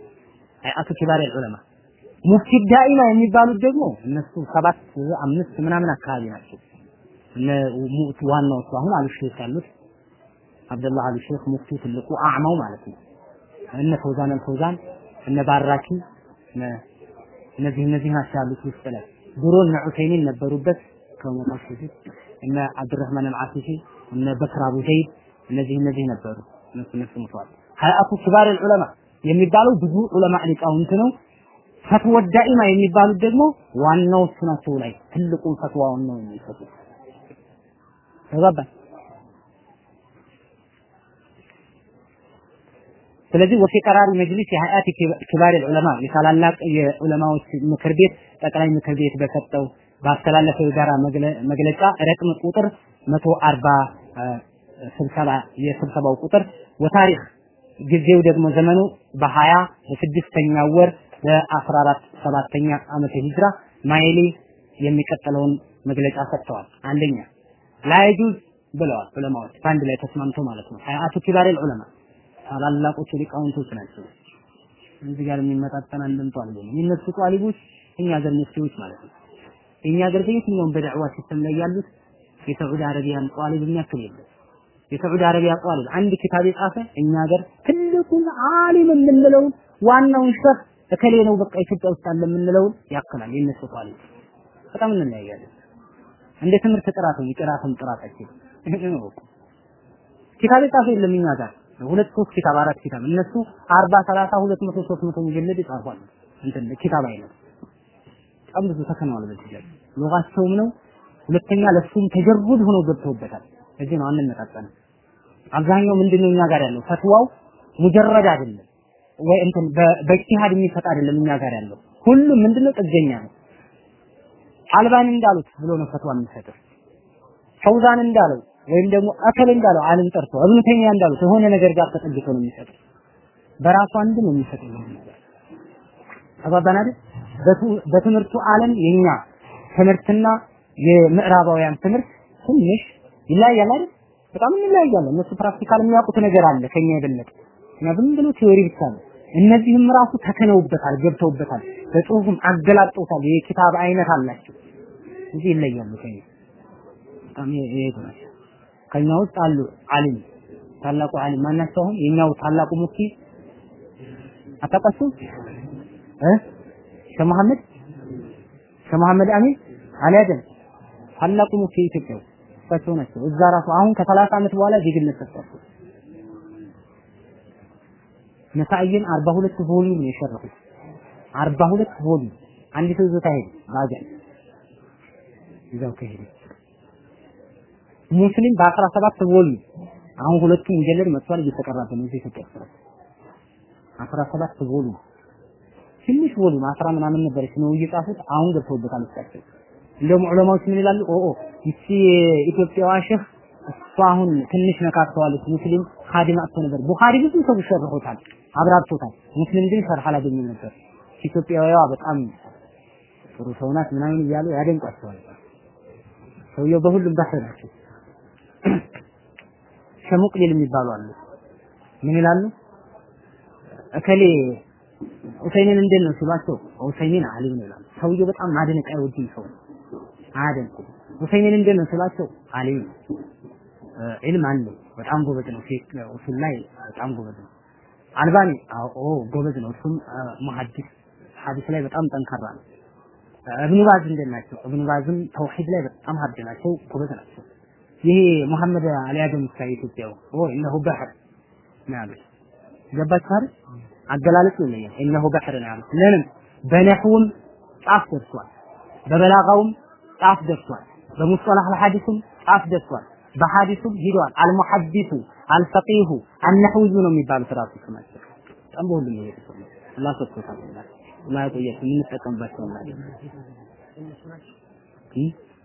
ሀይአቱ ኪባር ዑለማ ሙፍቲ ዳኢማ የሚባሉት ደግሞ እነሱ ሰባት አምስት ምናምን አካባቢ ናቸው እነ ዋናዎቹ አሁን አሉ ሼክ ያሉት አብደላህ አሉ ሼክ ሙፍቲ ትልቁ አዕማው ማለት ነው። እነ ፈውዛን አልፈውዛን እነ ባራኪ እነዚህ እነዚህ ናቸው ያሉት ውስጥ ላይ ድሮ እነ ዑሰይሚን ነበሩበት ከሞታቸው በፊት እነ አብዱረህማን አልዓሲፊ እነ በክር አቡ ዘይድ እነዚህ እነዚህ ነበሩ። እነሱ እነሱ ሙተዋል። ሀይአቱ ኪባር ዑለማ የሚባለው ብዙ ዑለማ ሊቃውንት ነው። ፈትወ ዳኢማ የሚባሉት ደግሞ ዋናዎቹ ናቸው ላይ ትልቁን ፈትዋውን ነው የሚሰጡት። ተግባባን። ስለዚህ ወፊ ቀራሪ መጅሊስ የሀያት ኪባር ዑለማ የታላላቅ የዑለማዎች ምክር ቤት ጠቅላይ ምክር ቤት በሰጠው ባስተላለፈው የጋራ መግለጫ ረቅም ቁጥር 140 ስብሰባ የስብሰባው ቁጥር ወታሪክ ጊዜው ደግሞ ዘመኑ በሀያ በስድስተኛው ወር በአስራ አራት ሰባተኛ ዓመተ ሂጅራ ማይሊ የሚቀጥለውን መግለጫ ሰጥተዋል። አንደኛ ላይጁዝ ብለዋል ዑለማዎች በአንድ ላይ ተስማምተው ማለት ነው። هيئة كبار العلماء ታላላቆቹ ሊቃውንቶች ናቸው። እዚህ ጋር የሚመጣጠን አንድም የለም። የእነሱ ጧሊቦች እኛ ሀገር ሙፍቲዎች ማለት ነው። የእኛ ሀገር በየትኛውም በዳዕዋ system ላይ ያሉት የሳዑዲ አረቢያን ጧሊብ የሚያክል የለም። የሳዑዲ አረቢያ ጧሊብ አንድ ኪታብ የጻፈ እኛ ሀገር ትልቁን አሊም የምንለውን ዋናውን ሸህ እከሌ ነው በቃ ኢትዮጵያ ውስጥ አለ የምንለውን ያክላል የእነሱ ጧሊብ። በጣም እንለያያለን። እንደ ትምህርት ጥራትም የቅራትም ጥራታችን ይሄን ነው። ኪታብ የጻፈ የለም እኛ ጋር ሁለት ሶስት ኪታብ አራት ኪታብ እነሱ አርባ ሰላሳ ሁለት መቶ ሶስት መቶ ሙጀለድ ይጻፋሉ። እንትን ኪታብ አይነት በጣም ብዙ ተከናዋል በዚህ ላይ ሉጋቸውም ነው። ሁለተኛ ለሱም ተጀሩድ ሆነው ገብተውበታል። እዚህ ነው አንመጣጠንም። አብዛኛው ምንድነው እኛ ጋር ያለው ፈትዋው ሙጀረድ አይደለም ወይ እንትን በኢጅቲሃድ የሚሰጥ አይደለም እኛ ጋር ያለው ሁሉም ምንድነው ጥገኛ ነው። አልባኒ እንዳሉት ብሎ ነው ፈትዋ የሚሰጠው። ፈውዛን እንዳለው ወይም ደግሞ አከል እንዳለው አለም ጠርቶ እብኑ እንዳሉት የሆነ ነገር ጋር ተጠግቶ ነው የሚሰጠው። በራሱ አንድ ነው የሚሰጠው? በትምህርቱ ዓለም የኛ ትምህርትና የምዕራባውያን ትምህርት ትንሽ ይለያያል አይደል? በጣም እንለያያለን። እነሱ practical የሚያውቁት ነገር አለ ከኛ የበለጠ። እኛ ዝም ብሎ ቲዮሪ ብቻ ነው። እነዚህም ራሱ ተከነውበታል፣ ገብተውበታል፣ በጽሁፍም አገላብጠውታል። የኪታብ አይነት አላቸው እንጂ ይለያሉ ከኛ ውስጥ አሉ አሊም ታላቁ አሊም ማናቸው? አሁን የኛው ታላቁ ሙፍቲ አታውቃችሁም? እ ሸህ መሐመድ ሸህ መሐመድ አሚን አልያደም ታላቁ ሙፍቲ ኢትዮጵያ እሳቸው ናቸው። እዛ ራሱ አሁን ከሰላሳ ዓመት በኋላ ዜግነት ሰጣቸው። ነሳኢን 42 ቮሊዩም ነው የሸረፉት። 42 ቮሊዩም። አንድ ሰው ይዞታ ሄደ። ባጃጅ ይዘው ከሄደ። ሙስሊም በ17 ቮሊዩም። አሁን ሁለቱ ሙጀለድ መጥቷል እየተቀራበ ነው። እዚህ ውስጥ 17 ቮሊዩም። ትንሽ ቮሊዩም አስራ ምናምን ነበረች ነው እየጻፉት። አሁን ገብተውበታል እሳቸው እንደውም ዑለማዎች ምን ይላሉ? ኦ ይቺ ኢትዮጵያዋ ሼህ እሷ አሁን ትንሽ ነካክተዋለች። ሙስሊም ኻዲም አጥቶ ነበር። ቡኻሪ ብዙ ሰው ሸርሖታል አብራርቶታል ሙስሊም ግን ሸርሕ አላገኘም ነበር። ኢትዮጵያዊዋ በጣም ጥሩ ሰው ናት ምናምን እያሉ ያደንቋቸዋል። ሰውየው በሁሉም ባህር ናቸው። ሸሙቅሊል የሚባሉ አሉ። ምን ይላሉ? እከሌ ኡሰይሚን እንዴት ነው ሲሏቸው ኡሰይሚን አሊም ነው ይላሉ። ሰውየው በጣም ማድነቅ አይወድም ሰው አያደንቁም። ኡሰይሚን እንዴት ነው ሲሏቸው አሊም ነው። ዒልም አለው በጣም ጎበዝ ነው። ኡሱል ላይ በጣም ጎበዝ ነው አልባኒ? አዎ ጎበዝ ነው። እሱም ሙሐዲስ። ሐዲስ ላይ በጣም ጠንካራ ነው። እብኑ ባዝ እንዴት እብኑ ባዝም ተውሂድ ላይ በጣም ሀድ ናቸው ጎበዝ ናቸው። ይሄ መሐመድ አሊ አደም ኢትዮጵያው ኦ እነሆ ባህር ነው ገባችሁ አይደል? አገላለጹ ይለያል እነሆ ባህር ነው ለምን? በነህውም ጫፍ ደርሷል። በበላጋውም ጫፍ ደርሷል። በሙስጠላህ አልሐዲስም ጫፍ ደርሷል በሐዲሱም ሂዷል አልሙሐዲሱ አልፈቂሁ አልነህውዩ ነው የሚባሉት ራሱ ስማቸው። በጣም በሁሉም የተሰማው አላህ ሰጥቶታል ያቆያችሁ የምንጠቀምባቸው እናገኝ